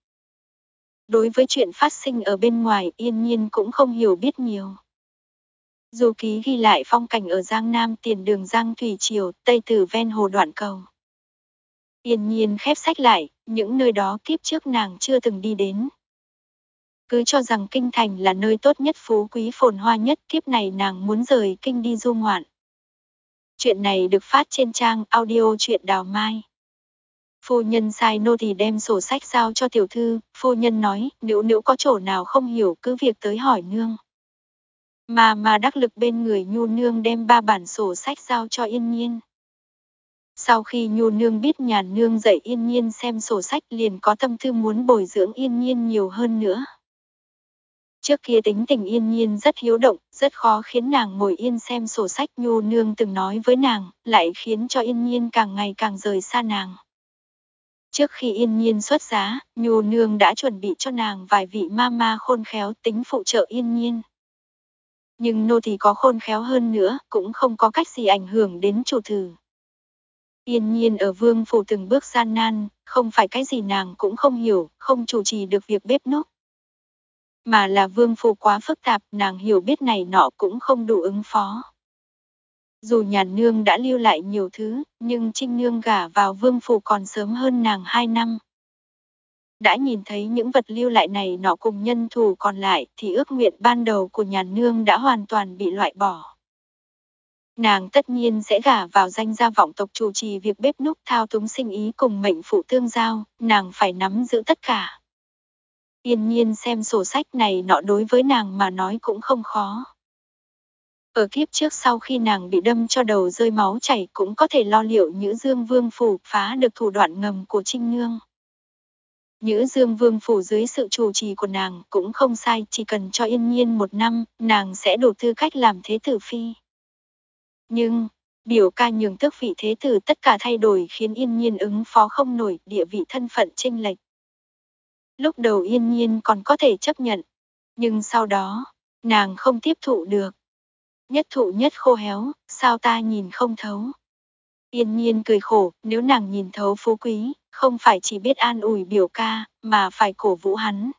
Đối với chuyện phát sinh ở bên ngoài, Yên Nhiên cũng không hiểu biết nhiều. Du ký ghi lại phong cảnh ở Giang Nam tiền đường Giang Thủy Triều, Tây Tử ven hồ đoạn cầu. Yên nhiên khép sách lại, những nơi đó kiếp trước nàng chưa từng đi đến. Cứ cho rằng kinh thành là nơi tốt nhất phú quý phồn hoa nhất kiếp này nàng muốn rời kinh đi du ngoạn. Chuyện này được phát trên trang audio truyện đào mai. Phu nhân sai nô thì đem sổ sách giao cho tiểu thư, phu nhân nói, nếu nếu có chỗ nào không hiểu cứ việc tới hỏi nương. Mà mà đắc lực bên người nhu nương đem ba bản sổ sách giao cho yên nhiên. Sau khi nhu nương biết nhà nương dạy yên nhiên xem sổ sách liền có tâm tư muốn bồi dưỡng yên nhiên nhiều hơn nữa. Trước kia tính tình yên nhiên rất hiếu động, rất khó khiến nàng ngồi yên xem sổ sách nhu nương từng nói với nàng, lại khiến cho yên nhiên càng ngày càng rời xa nàng. Trước khi yên nhiên xuất giá, nhu nương đã chuẩn bị cho nàng vài vị ma ma khôn khéo tính phụ trợ yên nhiên. Nhưng nô thì có khôn khéo hơn nữa, cũng không có cách gì ảnh hưởng đến chủ thử. Yên nhiên ở vương phủ từng bước gian nan, không phải cái gì nàng cũng không hiểu, không chủ trì được việc bếp núc. Mà là vương phủ quá phức tạp, nàng hiểu biết này nọ cũng không đủ ứng phó. Dù nhà nương đã lưu lại nhiều thứ, nhưng Trinh Nương gả vào vương phủ còn sớm hơn nàng 2 năm. Đã nhìn thấy những vật lưu lại này nọ cùng nhân thủ còn lại thì ước nguyện ban đầu của nhà nương đã hoàn toàn bị loại bỏ. Nàng tất nhiên sẽ gả vào danh gia vọng tộc chủ trì việc bếp núc thao túng sinh ý cùng mệnh phụ tương giao, nàng phải nắm giữ tất cả. Yên nhiên xem sổ sách này nọ đối với nàng mà nói cũng không khó. Ở kiếp trước sau khi nàng bị đâm cho đầu rơi máu chảy cũng có thể lo liệu Nhữ Dương Vương Phủ phá được thủ đoạn ngầm của Trinh Nương. Nhữ Dương Vương Phủ dưới sự chủ trì của nàng cũng không sai, chỉ cần cho yên nhiên một năm, nàng sẽ đủ tư cách làm thế tử phi. Nhưng, biểu ca nhường tước vị thế tử tất cả thay đổi khiến yên nhiên ứng phó không nổi địa vị thân phận chênh lệch. Lúc đầu yên nhiên còn có thể chấp nhận, nhưng sau đó, nàng không tiếp thụ được. Nhất thụ nhất khô héo, sao ta nhìn không thấu. Yên nhiên cười khổ, nếu nàng nhìn thấu phú quý, không phải chỉ biết an ủi biểu ca, mà phải cổ vũ hắn.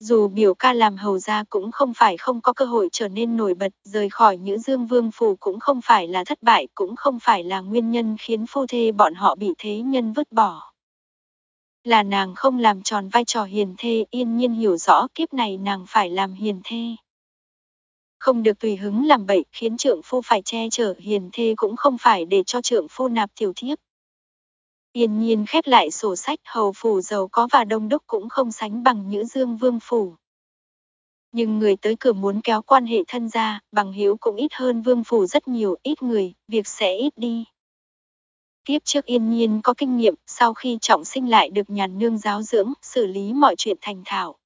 Dù biểu ca làm hầu gia cũng không phải không có cơ hội trở nên nổi bật, rời khỏi những dương vương phủ cũng không phải là thất bại, cũng không phải là nguyên nhân khiến phu thê bọn họ bị thế nhân vứt bỏ. Là nàng không làm tròn vai trò hiền thê, yên nhiên hiểu rõ kiếp này nàng phải làm hiền thê. Không được tùy hứng làm bậy khiến trượng phu phải che chở hiền thê cũng không phải để cho trượng phu nạp tiểu thiếp. Yên nhiên khép lại sổ sách hầu phủ giàu có và đông đúc cũng không sánh bằng Nhữ Dương Vương Phủ. Nhưng người tới cửa muốn kéo quan hệ thân ra, bằng hữu cũng ít hơn Vương Phủ rất nhiều, ít người, việc sẽ ít đi. Tiếp trước yên nhiên có kinh nghiệm, sau khi trọng sinh lại được nhàn nương giáo dưỡng, xử lý mọi chuyện thành thảo.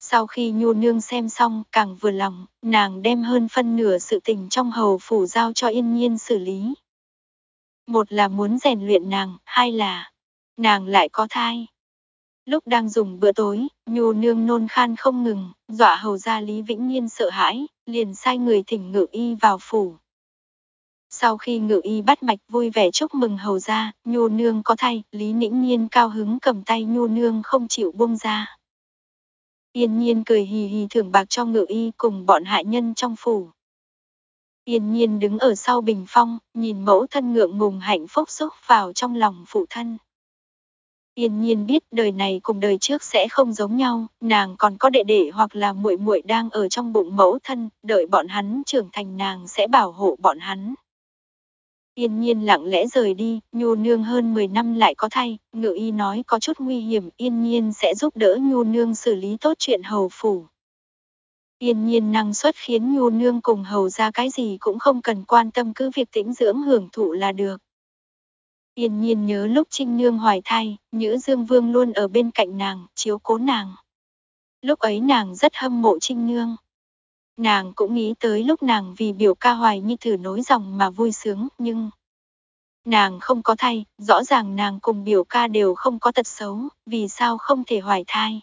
Sau khi nhu nương xem xong, càng vừa lòng, nàng đem hơn phân nửa sự tình trong hầu phủ giao cho yên nhiên xử lý. Một là muốn rèn luyện nàng, hai là nàng lại có thai. Lúc đang dùng bữa tối, nhu nương nôn khan không ngừng, dọa hầu gia Lý Vĩnh Nhiên sợ hãi, liền sai người thỉnh ngự y vào phủ. Sau khi ngự y bắt mạch vui vẻ chúc mừng hầu gia, nhu nương có thai, Lý Nĩnh Nhiên cao hứng cầm tay nhu nương không chịu buông ra. Yên nhiên cười hì hì thưởng bạc cho ngự y cùng bọn hạ nhân trong phủ. Yên nhiên đứng ở sau bình phong, nhìn mẫu thân ngượng ngùng hạnh phúc xúc vào trong lòng phụ thân. Yên nhiên biết đời này cùng đời trước sẽ không giống nhau, nàng còn có đệ đệ hoặc là muội muội đang ở trong bụng mẫu thân, đợi bọn hắn trưởng thành nàng sẽ bảo hộ bọn hắn. Yên nhiên lặng lẽ rời đi, nhu nương hơn 10 năm lại có thay, ngự y nói có chút nguy hiểm, yên nhiên sẽ giúp đỡ nhu nương xử lý tốt chuyện hầu phủ. Yên nhiên năng suất khiến nhu nương cùng hầu ra cái gì cũng không cần quan tâm cứ việc tĩnh dưỡng hưởng thụ là được. Yên nhiên nhớ lúc Trinh Nương hoài thai, Nhữ Dương Vương luôn ở bên cạnh nàng, chiếu cố nàng. Lúc ấy nàng rất hâm mộ Trinh Nương. Nàng cũng nghĩ tới lúc nàng vì biểu ca hoài như thử nối dòng mà vui sướng, nhưng... Nàng không có thai, rõ ràng nàng cùng biểu ca đều không có tật xấu, vì sao không thể hoài thai.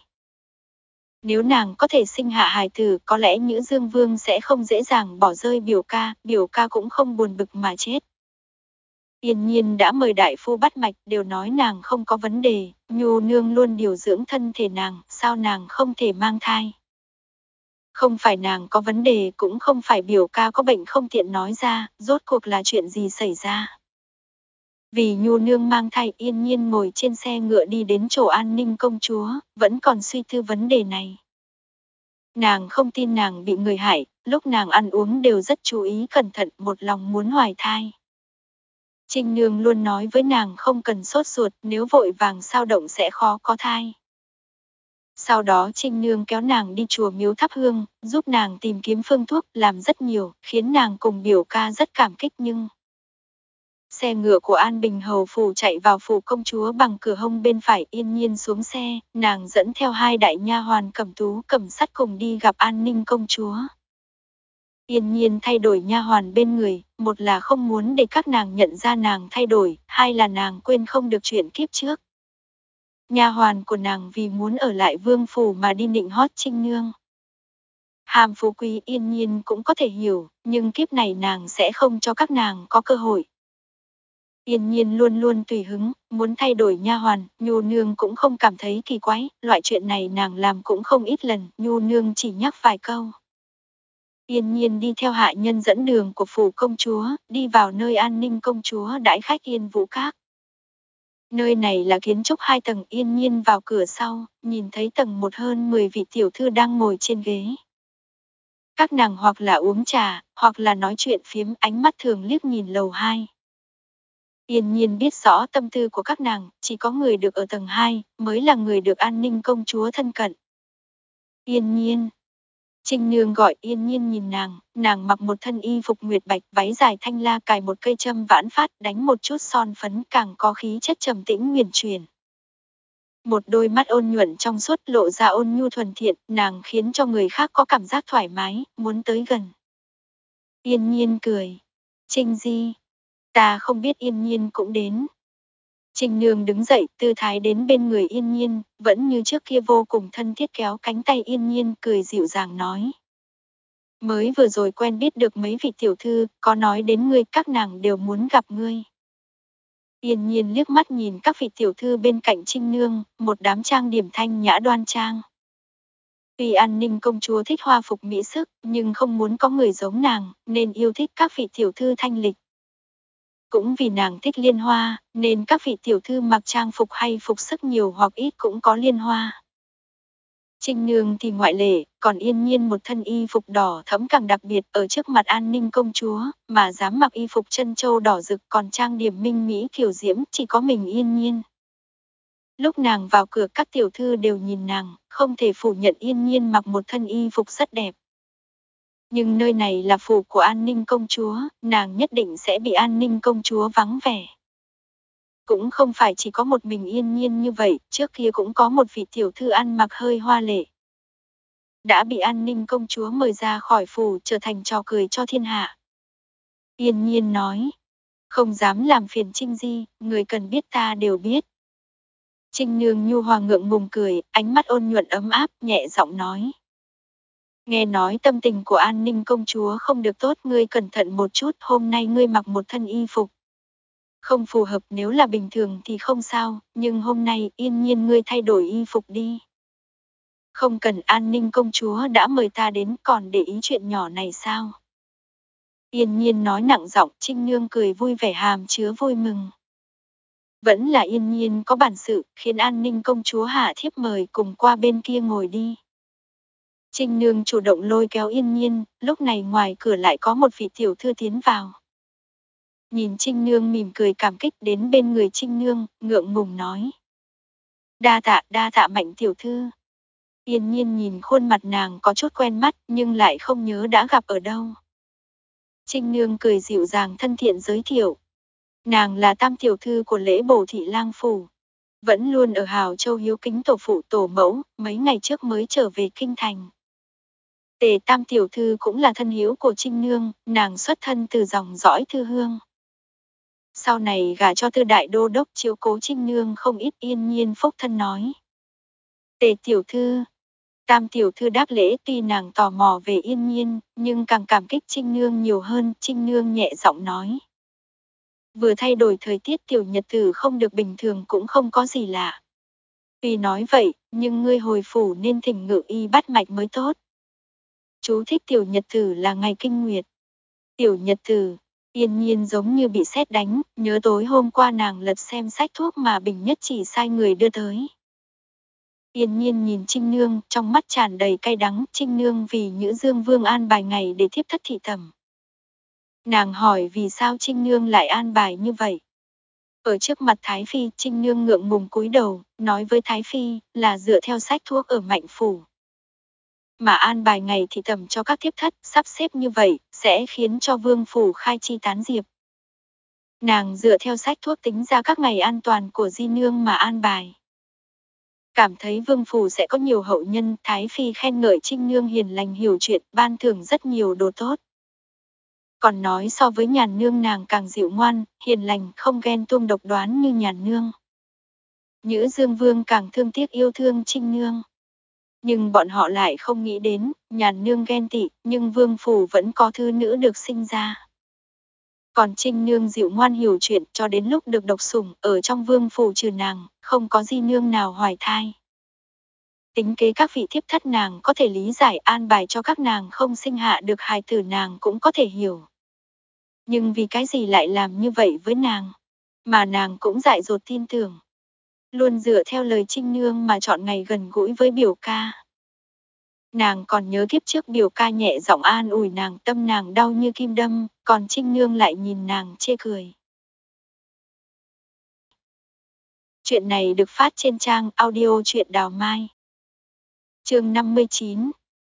Nếu nàng có thể sinh hạ hài tử, có lẽ Nhữ Dương Vương sẽ không dễ dàng bỏ rơi biểu ca, biểu ca cũng không buồn bực mà chết. Yên nhiên đã mời đại phu bắt mạch đều nói nàng không có vấn đề, nhu nương luôn điều dưỡng thân thể nàng, sao nàng không thể mang thai. Không phải nàng có vấn đề cũng không phải biểu ca có bệnh không tiện nói ra, rốt cuộc là chuyện gì xảy ra. Vì nhu nương mang thai yên nhiên ngồi trên xe ngựa đi đến chỗ an ninh công chúa, vẫn còn suy tư vấn đề này. Nàng không tin nàng bị người hại, lúc nàng ăn uống đều rất chú ý cẩn thận một lòng muốn hoài thai. Trinh Nương luôn nói với nàng không cần sốt ruột, nếu vội vàng sao động sẽ khó có thai. Sau đó Trinh Nương kéo nàng đi chùa miếu thắp hương, giúp nàng tìm kiếm phương thuốc, làm rất nhiều, khiến nàng cùng biểu ca rất cảm kích nhưng... Xe ngựa của An Bình Hầu Phủ chạy vào phủ công chúa bằng cửa hông bên phải yên nhiên xuống xe, nàng dẫn theo hai đại nha hoàn cẩm tú cẩm sắt cùng đi gặp an ninh công chúa. Yên nhiên thay đổi nha hoàn bên người, một là không muốn để các nàng nhận ra nàng thay đổi, hai là nàng quên không được chuyện kiếp trước. Nha hoàn của nàng vì muốn ở lại vương phủ mà đi nịnh hót trinh nương. Hàm phú quý yên nhiên cũng có thể hiểu, nhưng kiếp này nàng sẽ không cho các nàng có cơ hội. Yên nhiên luôn luôn tùy hứng, muốn thay đổi nha hoàn, Nhu Nương cũng không cảm thấy kỳ quái, loại chuyện này nàng làm cũng không ít lần, Nhu Nương chỉ nhắc vài câu. Yên nhiên đi theo hạ nhân dẫn đường của phủ công chúa, đi vào nơi an ninh công chúa đãi khách yên vũ các. Nơi này là kiến trúc hai tầng yên nhiên vào cửa sau, nhìn thấy tầng một hơn 10 vị tiểu thư đang ngồi trên ghế. Các nàng hoặc là uống trà, hoặc là nói chuyện phiếm ánh mắt thường liếc nhìn lầu hai. Yên nhiên biết rõ tâm tư của các nàng, chỉ có người được ở tầng 2, mới là người được an ninh công chúa thân cận. Yên nhiên. Trinh Nương gọi yên nhiên nhìn nàng, nàng mặc một thân y phục nguyệt bạch váy dài thanh la cài một cây châm vãn phát đánh một chút son phấn càng có khí chất trầm tĩnh nguyền truyền. Một đôi mắt ôn nhuận trong suốt lộ ra ôn nhu thuần thiện, nàng khiến cho người khác có cảm giác thoải mái, muốn tới gần. Yên nhiên cười. Trinh Di, Ta không biết yên nhiên cũng đến. Trình nương đứng dậy, tư thái đến bên người yên nhiên, vẫn như trước kia vô cùng thân thiết kéo cánh tay yên nhiên, cười dịu dàng nói. Mới vừa rồi quen biết được mấy vị tiểu thư, có nói đến ngươi, các nàng đều muốn gặp ngươi. Yên nhiên liếc mắt nhìn các vị tiểu thư bên cạnh trinh nương, một đám trang điểm thanh nhã đoan trang. Tuy an ninh công chúa thích hoa phục mỹ sức, nhưng không muốn có người giống nàng, nên yêu thích các vị tiểu thư thanh lịch. Cũng vì nàng thích liên hoa, nên các vị tiểu thư mặc trang phục hay phục sức nhiều hoặc ít cũng có liên hoa. Trinh Nương thì ngoại lệ, còn yên nhiên một thân y phục đỏ thẫm càng đặc biệt ở trước mặt an ninh công chúa, mà dám mặc y phục chân châu đỏ rực còn trang điểm minh mỹ kiểu diễm chỉ có mình yên nhiên. Lúc nàng vào cửa các tiểu thư đều nhìn nàng, không thể phủ nhận yên nhiên mặc một thân y phục rất đẹp. Nhưng nơi này là phủ của an ninh công chúa, nàng nhất định sẽ bị an ninh công chúa vắng vẻ. Cũng không phải chỉ có một mình yên nhiên như vậy, trước kia cũng có một vị tiểu thư ăn mặc hơi hoa lệ. Đã bị an ninh công chúa mời ra khỏi phủ trở thành trò cười cho thiên hạ. Yên nhiên nói, không dám làm phiền Trinh Di, người cần biết ta đều biết. Trinh Nương nhu hòa ngượng ngùng cười, ánh mắt ôn nhuận ấm áp, nhẹ giọng nói. Nghe nói tâm tình của an ninh công chúa không được tốt ngươi cẩn thận một chút hôm nay ngươi mặc một thân y phục. Không phù hợp nếu là bình thường thì không sao, nhưng hôm nay yên nhiên ngươi thay đổi y phục đi. Không cần an ninh công chúa đã mời ta đến còn để ý chuyện nhỏ này sao? Yên nhiên nói nặng giọng trinh nương cười vui vẻ hàm chứa vui mừng. Vẫn là yên nhiên có bản sự khiến an ninh công chúa hạ thiếp mời cùng qua bên kia ngồi đi. Trinh Nương chủ động lôi kéo yên nhiên, lúc này ngoài cửa lại có một vị tiểu thư tiến vào. Nhìn Trinh Nương mỉm cười cảm kích đến bên người Trinh Nương, ngượng ngùng nói. Đa tạ, đa tạ mạnh tiểu thư. Yên nhiên nhìn khuôn mặt nàng có chút quen mắt nhưng lại không nhớ đã gặp ở đâu. Trinh Nương cười dịu dàng thân thiện giới thiệu. Nàng là tam tiểu thư của lễ bổ thị lang phủ. Vẫn luôn ở Hào Châu hiếu kính tổ phụ tổ mẫu, mấy ngày trước mới trở về kinh thành. Tề Tam Tiểu Thư cũng là thân hiếu của Trinh Nương, nàng xuất thân từ dòng dõi Thư Hương. Sau này gả cho Tư Đại Đô Đốc chiếu cố Trinh Nương không ít yên nhiên phúc thân nói. Tề Tiểu Thư Tam Tiểu Thư đáp lễ tuy nàng tò mò về yên nhiên, nhưng càng cảm kích Trinh Nương nhiều hơn, Trinh Nương nhẹ giọng nói. Vừa thay đổi thời tiết tiểu nhật tử không được bình thường cũng không có gì lạ. Tuy nói vậy, nhưng ngươi hồi phủ nên thỉnh ngự y bắt mạch mới tốt. Chú thích tiểu nhật tử là ngày kinh nguyệt. Tiểu nhật tử, yên nhiên giống như bị sét đánh, nhớ tối hôm qua nàng lật xem sách thuốc mà Bình Nhất chỉ sai người đưa tới. Yên nhiên nhìn Trinh Nương, trong mắt tràn đầy cay đắng, Trinh Nương vì Nhữ Dương Vương an bài ngày để thiếp thất thị tầm. Nàng hỏi vì sao Trinh Nương lại an bài như vậy. Ở trước mặt Thái Phi, Trinh Nương ngượng ngùng cúi đầu, nói với Thái Phi là dựa theo sách thuốc ở mạnh phủ. Mà an bài ngày thì tầm cho các thiếp thất, sắp xếp như vậy, sẽ khiến cho vương phủ khai chi tán diệp. Nàng dựa theo sách thuốc tính ra các ngày an toàn của di nương mà an bài. Cảm thấy vương phủ sẽ có nhiều hậu nhân, Thái Phi khen ngợi Trinh Nương hiền lành hiểu chuyện, ban thưởng rất nhiều đồ tốt. Còn nói so với nhàn nương nàng càng dịu ngoan, hiền lành, không ghen tuông độc đoán như nhàn nương. Nhữ Dương Vương càng thương tiếc yêu thương Trinh Nương. Nhưng bọn họ lại không nghĩ đến, nhàn nương ghen tị, nhưng Vương Phủ vẫn có thư nữ được sinh ra. Còn Trinh Nương dịu ngoan hiểu chuyện cho đến lúc được độc sủng ở trong Vương Phủ trừ nàng, không có di nương nào hoài thai. Tính kế các vị thiếp thất nàng có thể lý giải an bài cho các nàng không sinh hạ được hài tử nàng cũng có thể hiểu. Nhưng vì cái gì lại làm như vậy với nàng? Mà nàng cũng dại dột tin tưởng. Luôn dựa theo lời Trinh Nương mà chọn ngày gần gũi với biểu ca. Nàng còn nhớ kiếp trước biểu ca nhẹ giọng an ủi nàng tâm nàng đau như kim đâm, còn Trinh Nương lại nhìn nàng chê cười. Chuyện này được phát trên trang audio truyện đào mai. chương 59.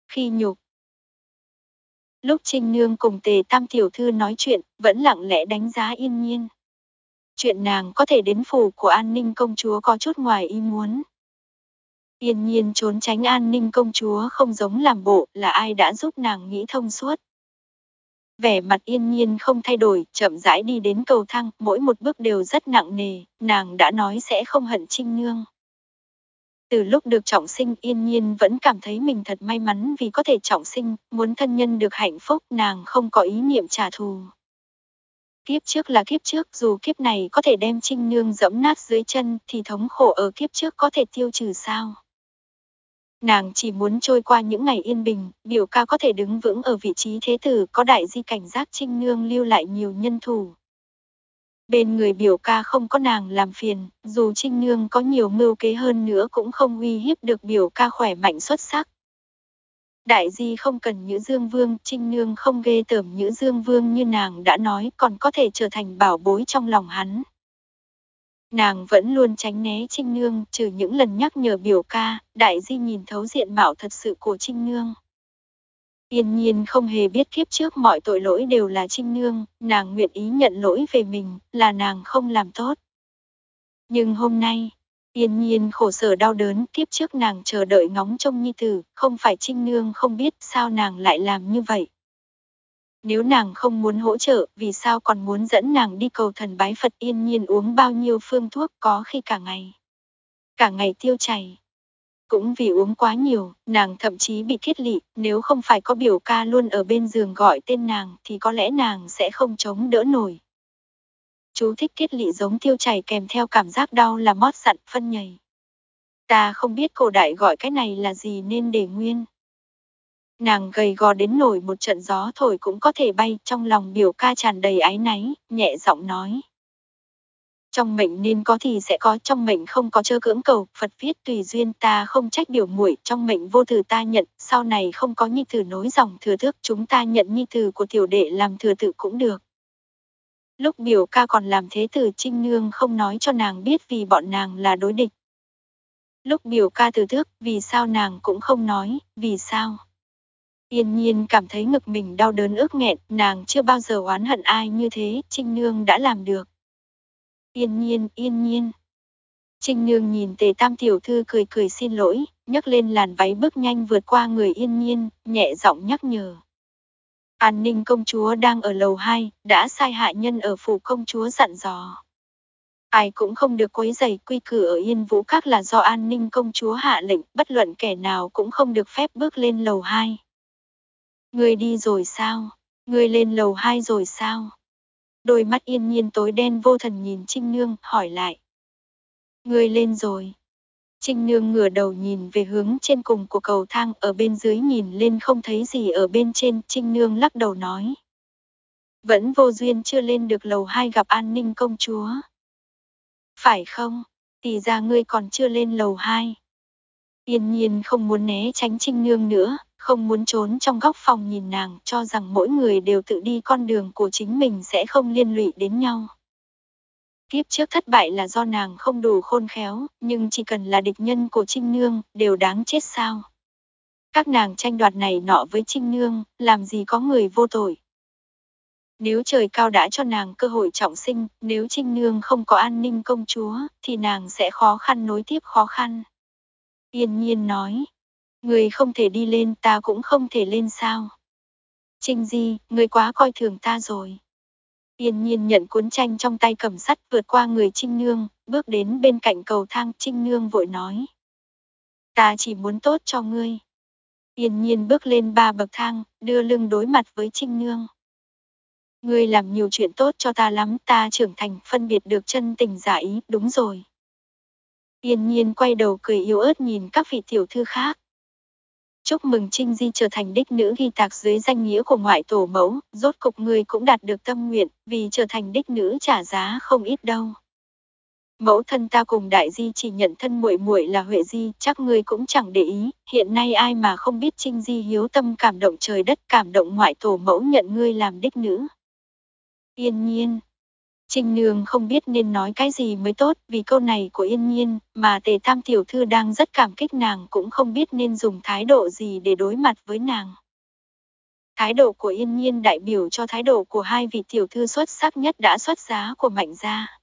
Khi nhục. Lúc Trinh Nương cùng tề tam tiểu thư nói chuyện, vẫn lặng lẽ đánh giá yên nhiên. Chuyện nàng có thể đến phủ của an ninh công chúa có chút ngoài ý muốn. Yên nhiên trốn tránh an ninh công chúa không giống làm bộ là ai đã giúp nàng nghĩ thông suốt. Vẻ mặt yên nhiên không thay đổi, chậm rãi đi đến cầu thang, mỗi một bước đều rất nặng nề, nàng đã nói sẽ không hận Trinh Nương. Từ lúc được trọng sinh yên nhiên vẫn cảm thấy mình thật may mắn vì có thể trọng sinh, muốn thân nhân được hạnh phúc nàng không có ý niệm trả thù. Kiếp trước là kiếp trước dù kiếp này có thể đem trinh nương dẫm nát dưới chân thì thống khổ ở kiếp trước có thể tiêu trừ sao. Nàng chỉ muốn trôi qua những ngày yên bình, biểu ca có thể đứng vững ở vị trí thế tử có đại di cảnh giác trinh nương lưu lại nhiều nhân thủ. Bên người biểu ca không có nàng làm phiền, dù Trinh Nương có nhiều mưu kế hơn nữa cũng không uy hiếp được biểu ca khỏe mạnh xuất sắc. Đại di không cần Nhữ Dương Vương, Trinh Nương không ghê tởm Nhữ Dương Vương như nàng đã nói còn có thể trở thành bảo bối trong lòng hắn. Nàng vẫn luôn tránh né Trinh Nương, trừ những lần nhắc nhở biểu ca, đại di nhìn thấu diện mạo thật sự của Trinh Nương. Yên nhiên không hề biết kiếp trước mọi tội lỗi đều là Trinh Nương, nàng nguyện ý nhận lỗi về mình, là nàng không làm tốt. Nhưng hôm nay, Yên nhiên khổ sở đau đớn, tiếp trước nàng chờ đợi ngóng trông nhi tử, không phải Trinh Nương không biết sao nàng lại làm như vậy. Nếu nàng không muốn hỗ trợ, vì sao còn muốn dẫn nàng đi cầu thần bái Phật yên nhiên uống bao nhiêu phương thuốc có khi cả ngày. Cả ngày tiêu chảy, cũng vì uống quá nhiều, nàng thậm chí bị thiết lị, nếu không phải có biểu ca luôn ở bên giường gọi tên nàng thì có lẽ nàng sẽ không chống đỡ nổi. Chú thích kết lị giống tiêu chảy kèm theo cảm giác đau là mót sặn phân nhầy. Ta không biết cổ đại gọi cái này là gì nên để nguyên. Nàng gầy gò đến nổi một trận gió thổi cũng có thể bay trong lòng biểu ca tràn đầy ái náy, nhẹ giọng nói. Trong mệnh nên có thì sẽ có, trong mệnh không có chơ cưỡng cầu, Phật viết tùy duyên ta không trách biểu muội trong mệnh vô thử ta nhận, sau này không có nhi tử nối dòng thừa thước chúng ta nhận nhi tử của tiểu đệ làm thừa tự cũng được. Lúc biểu ca còn làm thế tử Trinh Nương không nói cho nàng biết vì bọn nàng là đối địch. Lúc biểu ca từ thước, vì sao nàng cũng không nói, vì sao? Yên nhiên cảm thấy ngực mình đau đớn ước nghẹn, nàng chưa bao giờ oán hận ai như thế, Trinh Nương đã làm được. Yên nhiên, yên nhiên. Trinh Nương nhìn tề tam tiểu thư cười cười xin lỗi, nhấc lên làn váy bước nhanh vượt qua người yên nhiên, nhẹ giọng nhắc nhở. An ninh công chúa đang ở lầu 2, đã sai hạ nhân ở phủ công chúa dặn dò. Ai cũng không được quấy rầy quy cử ở Yên Vũ Các là do an ninh công chúa hạ lệnh, bất luận kẻ nào cũng không được phép bước lên lầu 2. Người đi rồi sao? Người lên lầu 2 rồi sao? Đôi mắt yên nhiên tối đen vô thần nhìn Trinh Nương, hỏi lại. Người lên rồi. Trinh Nương ngửa đầu nhìn về hướng trên cùng của cầu thang ở bên dưới nhìn lên không thấy gì ở bên trên, Trinh Nương lắc đầu nói. Vẫn vô duyên chưa lên được lầu hai gặp an ninh công chúa. Phải không? Thì ra ngươi còn chưa lên lầu hai. Yên nhiên không muốn né tránh Trinh Nương nữa, không muốn trốn trong góc phòng nhìn nàng, cho rằng mỗi người đều tự đi con đường của chính mình sẽ không liên lụy đến nhau. Kiếp trước thất bại là do nàng không đủ khôn khéo, nhưng chỉ cần là địch nhân của Trinh Nương, đều đáng chết sao. Các nàng tranh đoạt này nọ với Trinh Nương, làm gì có người vô tội. Nếu trời cao đã cho nàng cơ hội trọng sinh, nếu Trinh Nương không có an ninh công chúa, thì nàng sẽ khó khăn nối tiếp khó khăn. Yên nhiên nói, người không thể đi lên ta cũng không thể lên sao. Trinh Di, người quá coi thường ta rồi. Yên nhiên nhận cuốn tranh trong tay cầm sắt vượt qua người Trinh Nương, bước đến bên cạnh cầu thang Trinh Nương vội nói. Ta chỉ muốn tốt cho ngươi. Yên nhiên bước lên ba bậc thang, đưa lưng đối mặt với Trinh Nương. Ngươi làm nhiều chuyện tốt cho ta lắm, ta trưởng thành, phân biệt được chân tình giả ý, đúng rồi. Yên nhiên quay đầu cười yếu ớt nhìn các vị tiểu thư khác. Chúc mừng Trinh Di trở thành đích nữ ghi tạc dưới danh nghĩa của ngoại tổ mẫu, rốt cục ngươi cũng đạt được tâm nguyện, vì trở thành đích nữ trả giá không ít đâu. Mẫu thân ta cùng đại di chỉ nhận thân muội muội là Huệ Di, chắc ngươi cũng chẳng để ý, hiện nay ai mà không biết Trinh Di hiếu tâm cảm động trời đất cảm động ngoại tổ mẫu nhận ngươi làm đích nữ. Yên nhiên. Trinh Nương không biết nên nói cái gì mới tốt vì câu này của Yên Nhiên, mà Tề Tam Tiểu Thư đang rất cảm kích nàng cũng không biết nên dùng thái độ gì để đối mặt với nàng. Thái độ của Yên Nhiên đại biểu cho thái độ của hai vị tiểu thư xuất sắc nhất đã xuất giá của Mạnh Gia.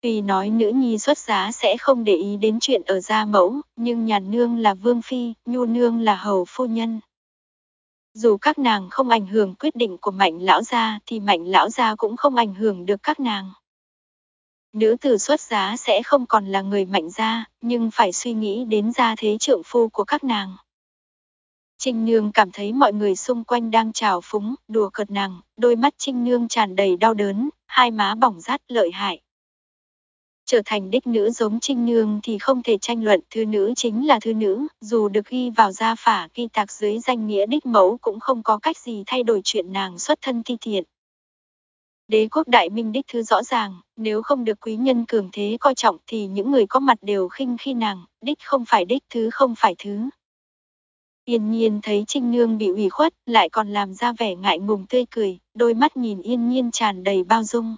Tuy nói nữ nhi xuất giá sẽ không để ý đến chuyện ở gia mẫu, nhưng nhàn nương là vương phi, nhu nương là hầu phu nhân. Dù các nàng không ảnh hưởng quyết định của mạnh lão gia thì mạnh lão gia cũng không ảnh hưởng được các nàng. Nữ tử xuất giá sẽ không còn là người mạnh gia, nhưng phải suy nghĩ đến gia thế trượng phu của các nàng. Trinh Nương cảm thấy mọi người xung quanh đang trào phúng, đùa cợt nàng, đôi mắt Trinh Nương tràn đầy đau đớn, hai má bỏng rát lợi hại. Trở thành đích nữ giống trinh nương thì không thể tranh luận thư nữ chính là thư nữ, dù được ghi vào gia phả ghi tạc dưới danh nghĩa đích mẫu cũng không có cách gì thay đổi chuyện nàng xuất thân thi thiện. Đế quốc đại minh đích thư rõ ràng, nếu không được quý nhân cường thế coi trọng thì những người có mặt đều khinh khi nàng, đích không phải đích thứ không phải thứ. Yên nhiên thấy Trinh Nương bị ủy khuất, lại còn làm ra vẻ ngại ngùng tươi cười, đôi mắt nhìn yên nhiên tràn đầy bao dung.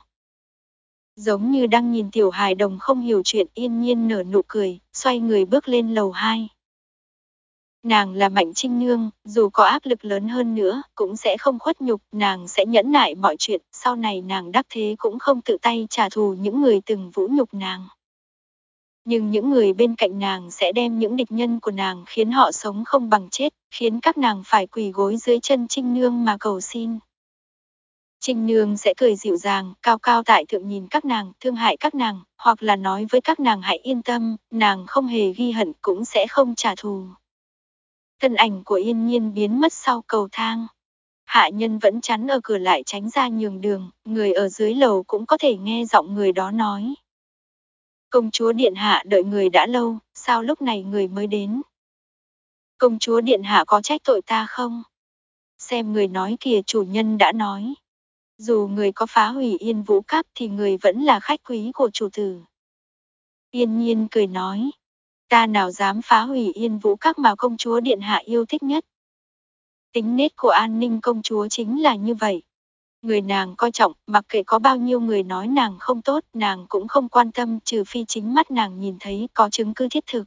Giống như đang nhìn tiểu hài đồng không hiểu chuyện yên nhiên nở nụ cười, xoay người bước lên lầu 2. Nàng là Mạnh Trinh Nương, dù có áp lực lớn hơn nữa, cũng sẽ không khuất nhục, nàng sẽ nhẫn nại mọi chuyện, sau này nàng đắc thế cũng không tự tay trả thù những người từng vũ nhục nàng. Nhưng những người bên cạnh nàng sẽ đem những địch nhân của nàng khiến họ sống không bằng chết, khiến các nàng phải quỳ gối dưới chân Trinh Nương mà cầu xin. Trinh Nương sẽ cười dịu dàng, cao cao tại thượng nhìn các nàng, thương hại các nàng, hoặc là nói với các nàng hãy yên tâm, nàng không hề ghi hận cũng sẽ không trả thù. Thân ảnh của yên nhiên biến mất sau cầu thang. Hạ nhân vẫn chắn ở cửa lại tránh ra nhường đường, người ở dưới lầu cũng có thể nghe giọng người đó nói. Công chúa Điện Hạ đợi người đã lâu, sao lúc này người mới đến? Công chúa Điện Hạ có trách tội ta không? Xem người nói kìa chủ nhân đã nói. Dù người có phá hủy yên vũ cáp thì người vẫn là khách quý của chủ tử. Yên nhiên cười nói, ta nào dám phá hủy yên vũ các mà công chúa điện hạ yêu thích nhất. Tính nết của an ninh công chúa chính là như vậy. Người nàng coi trọng, mặc kệ có bao nhiêu người nói nàng không tốt, nàng cũng không quan tâm trừ phi chính mắt nàng nhìn thấy có chứng cứ thiết thực.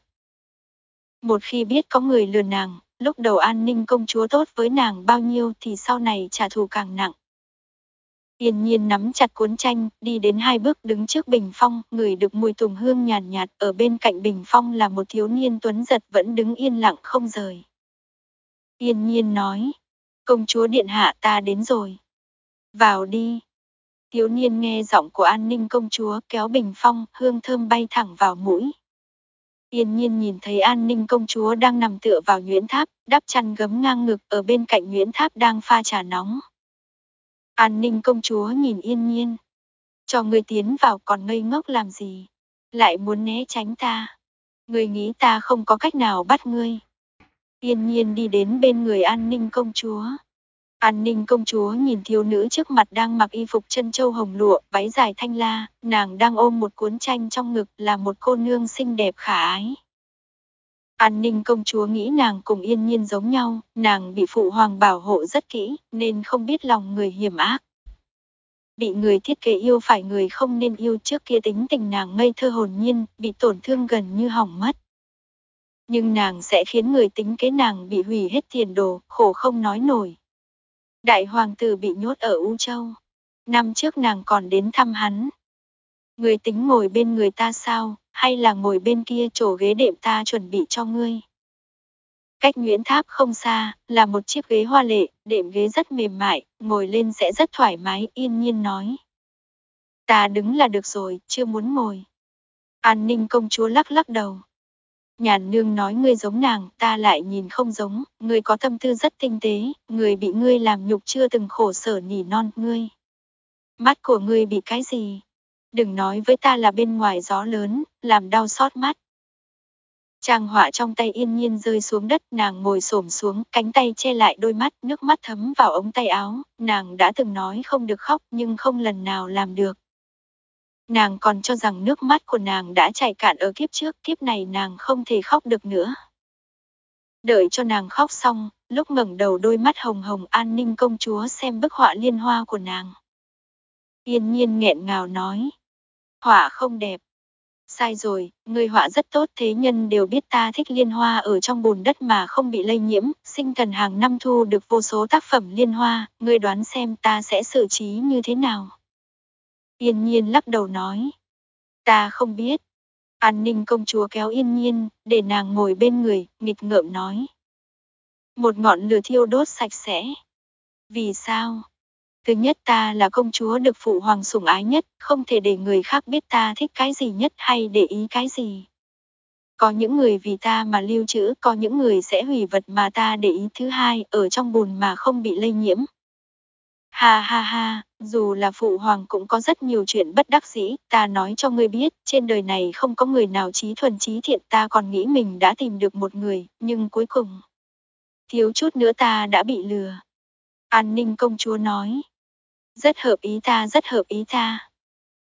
Một khi biết có người lừa nàng, lúc đầu an ninh công chúa tốt với nàng bao nhiêu thì sau này trả thù càng nặng. Yên nhiên nắm chặt cuốn tranh, đi đến hai bước đứng trước bình phong, người được mùi tùng hương nhàn nhạt, nhạt, ở bên cạnh bình phong là một thiếu niên tuấn giật vẫn đứng yên lặng không rời. Yên nhiên nói, công chúa điện hạ ta đến rồi. Vào đi. Thiếu niên nghe giọng của an ninh công chúa kéo bình phong, hương thơm bay thẳng vào mũi. Yên nhiên nhìn thấy an ninh công chúa đang nằm tựa vào nhuyễn tháp, đắp chăn gấm ngang ngực ở bên cạnh nhuyễn tháp đang pha trà nóng. An ninh công chúa nhìn yên nhiên. Cho ngươi tiến vào còn ngây ngốc làm gì? Lại muốn né tránh ta. Ngươi nghĩ ta không có cách nào bắt ngươi. Yên nhiên đi đến bên người an ninh công chúa. An ninh công chúa nhìn thiếu nữ trước mặt đang mặc y phục chân châu hồng lụa, váy dài thanh la, nàng đang ôm một cuốn tranh trong ngực là một cô nương xinh đẹp khả ái. An ninh công chúa nghĩ nàng cùng yên nhiên giống nhau, nàng bị phụ hoàng bảo hộ rất kỹ, nên không biết lòng người hiểm ác. Bị người thiết kế yêu phải người không nên yêu trước kia tính tình nàng ngây thơ hồn nhiên, bị tổn thương gần như hỏng mất. Nhưng nàng sẽ khiến người tính kế nàng bị hủy hết tiền đồ, khổ không nói nổi. Đại hoàng tử bị nhốt ở U Châu. Năm trước nàng còn đến thăm hắn. Người tính ngồi bên người ta sao, hay là ngồi bên kia chỗ ghế đệm ta chuẩn bị cho ngươi. Cách Nguyễn Tháp không xa, là một chiếc ghế hoa lệ, đệm ghế rất mềm mại, ngồi lên sẽ rất thoải mái, yên nhiên nói. Ta đứng là được rồi, chưa muốn ngồi. An ninh công chúa lắc lắc đầu. Nhàn nương nói ngươi giống nàng, ta lại nhìn không giống, ngươi có tâm tư rất tinh tế, người bị ngươi làm nhục chưa từng khổ sở nỉ non ngươi. Mắt của ngươi bị cái gì? Đừng nói với ta là bên ngoài gió lớn, làm đau xót mắt. Trang họa trong tay yên nhiên rơi xuống đất, nàng ngồi xổm xuống, cánh tay che lại đôi mắt, nước mắt thấm vào ống tay áo, nàng đã từng nói không được khóc nhưng không lần nào làm được. Nàng còn cho rằng nước mắt của nàng đã chảy cạn ở kiếp trước, kiếp này nàng không thể khóc được nữa. Đợi cho nàng khóc xong, lúc ngẩng đầu đôi mắt hồng hồng an ninh công chúa xem bức họa liên hoa của nàng. Yên nhiên nghẹn ngào nói, họa không đẹp. Sai rồi, người họa rất tốt thế nhân đều biết ta thích liên hoa ở trong bùn đất mà không bị lây nhiễm, sinh cần hàng năm thu được vô số tác phẩm liên hoa, người đoán xem ta sẽ xử trí như thế nào. Yên nhiên lắc đầu nói. Ta không biết. An ninh công chúa kéo yên nhiên, để nàng ngồi bên người, nghịch ngợm nói. Một ngọn lửa thiêu đốt sạch sẽ. Vì sao? Thứ nhất ta là công chúa được phụ hoàng sủng ái nhất, không thể để người khác biết ta thích cái gì nhất hay để ý cái gì. Có những người vì ta mà lưu trữ, có những người sẽ hủy vật mà ta để ý thứ hai, ở trong bùn mà không bị lây nhiễm. Ha ha ha, dù là phụ hoàng cũng có rất nhiều chuyện bất đắc dĩ, ta nói cho ngươi biết, trên đời này không có người nào trí thuần trí thiện ta còn nghĩ mình đã tìm được một người, nhưng cuối cùng, thiếu chút nữa ta đã bị lừa. An ninh công chúa nói, rất hợp ý ta rất hợp ý ta.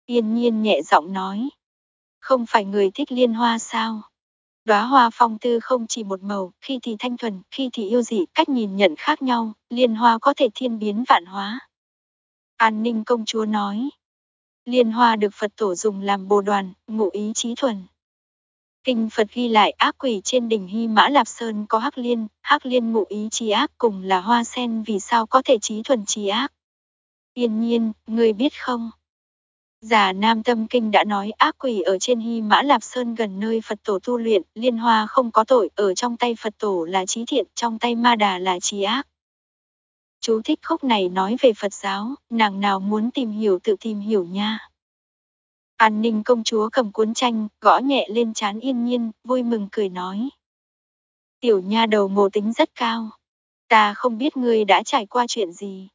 Yên nhiên nhẹ giọng nói, không phải người thích liên hoa sao? Đóa hoa phong tư không chỉ một màu, khi thì thanh thuần, khi thì yêu dị, cách nhìn nhận khác nhau, liên hoa có thể thiên biến vạn hóa. An ninh công chúa nói, liên hoa được Phật tổ dùng làm bồ đoàn, ngụ ý trí thuần. Kinh Phật ghi lại ác quỷ trên đỉnh Hy Mã Lạp Sơn có hắc liên, hắc liên ngụ ý trí ác cùng là hoa sen vì sao có thể trí thuần trí ác. Yên nhiên, người biết không? Giả Nam Tâm Kinh đã nói ác quỷ ở trên Hy Mã Lạp Sơn gần nơi Phật tổ tu luyện, liên hoa không có tội, ở trong tay Phật tổ là trí thiện, trong tay ma đà là trí ác. Chú thích khúc này nói về Phật giáo, nàng nào muốn tìm hiểu tự tìm hiểu nha. An ninh công chúa cầm cuốn tranh, gõ nhẹ lên chán yên nhiên, vui mừng cười nói. Tiểu nha đầu ngộ tính rất cao. Ta không biết ngươi đã trải qua chuyện gì.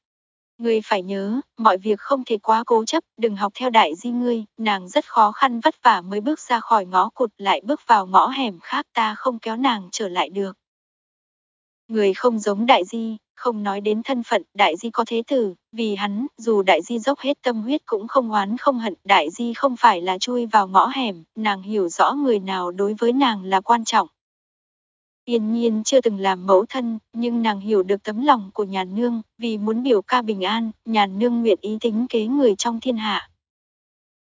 Ngươi phải nhớ, mọi việc không thể quá cố chấp, đừng học theo đại di ngươi, nàng rất khó khăn vất vả mới bước ra khỏi ngõ cụt lại bước vào ngõ hẻm khác ta không kéo nàng trở lại được. Người không giống đại di, không nói đến thân phận, đại di có thế tử, vì hắn, dù đại di dốc hết tâm huyết cũng không oán không hận, đại di không phải là chui vào ngõ hẻm, nàng hiểu rõ người nào đối với nàng là quan trọng. Yên nhiên chưa từng làm mẫu thân, nhưng nàng hiểu được tấm lòng của nhà nương, vì muốn biểu ca bình an, nhà nương nguyện ý tính kế người trong thiên hạ.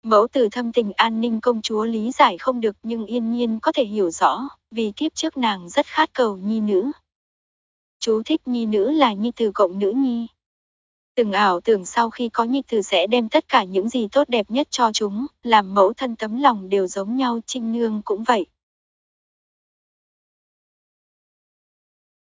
Mẫu tử thâm tình an ninh công chúa lý giải không được nhưng yên nhiên có thể hiểu rõ, vì kiếp trước nàng rất khát cầu nhi nữ. Chú thích nhi nữ là nhi từ cộng nữ nhi. Từng ảo tưởng sau khi có nhi từ sẽ đem tất cả những gì tốt đẹp nhất cho chúng, làm mẫu thân tấm lòng đều giống nhau trinh nương cũng vậy.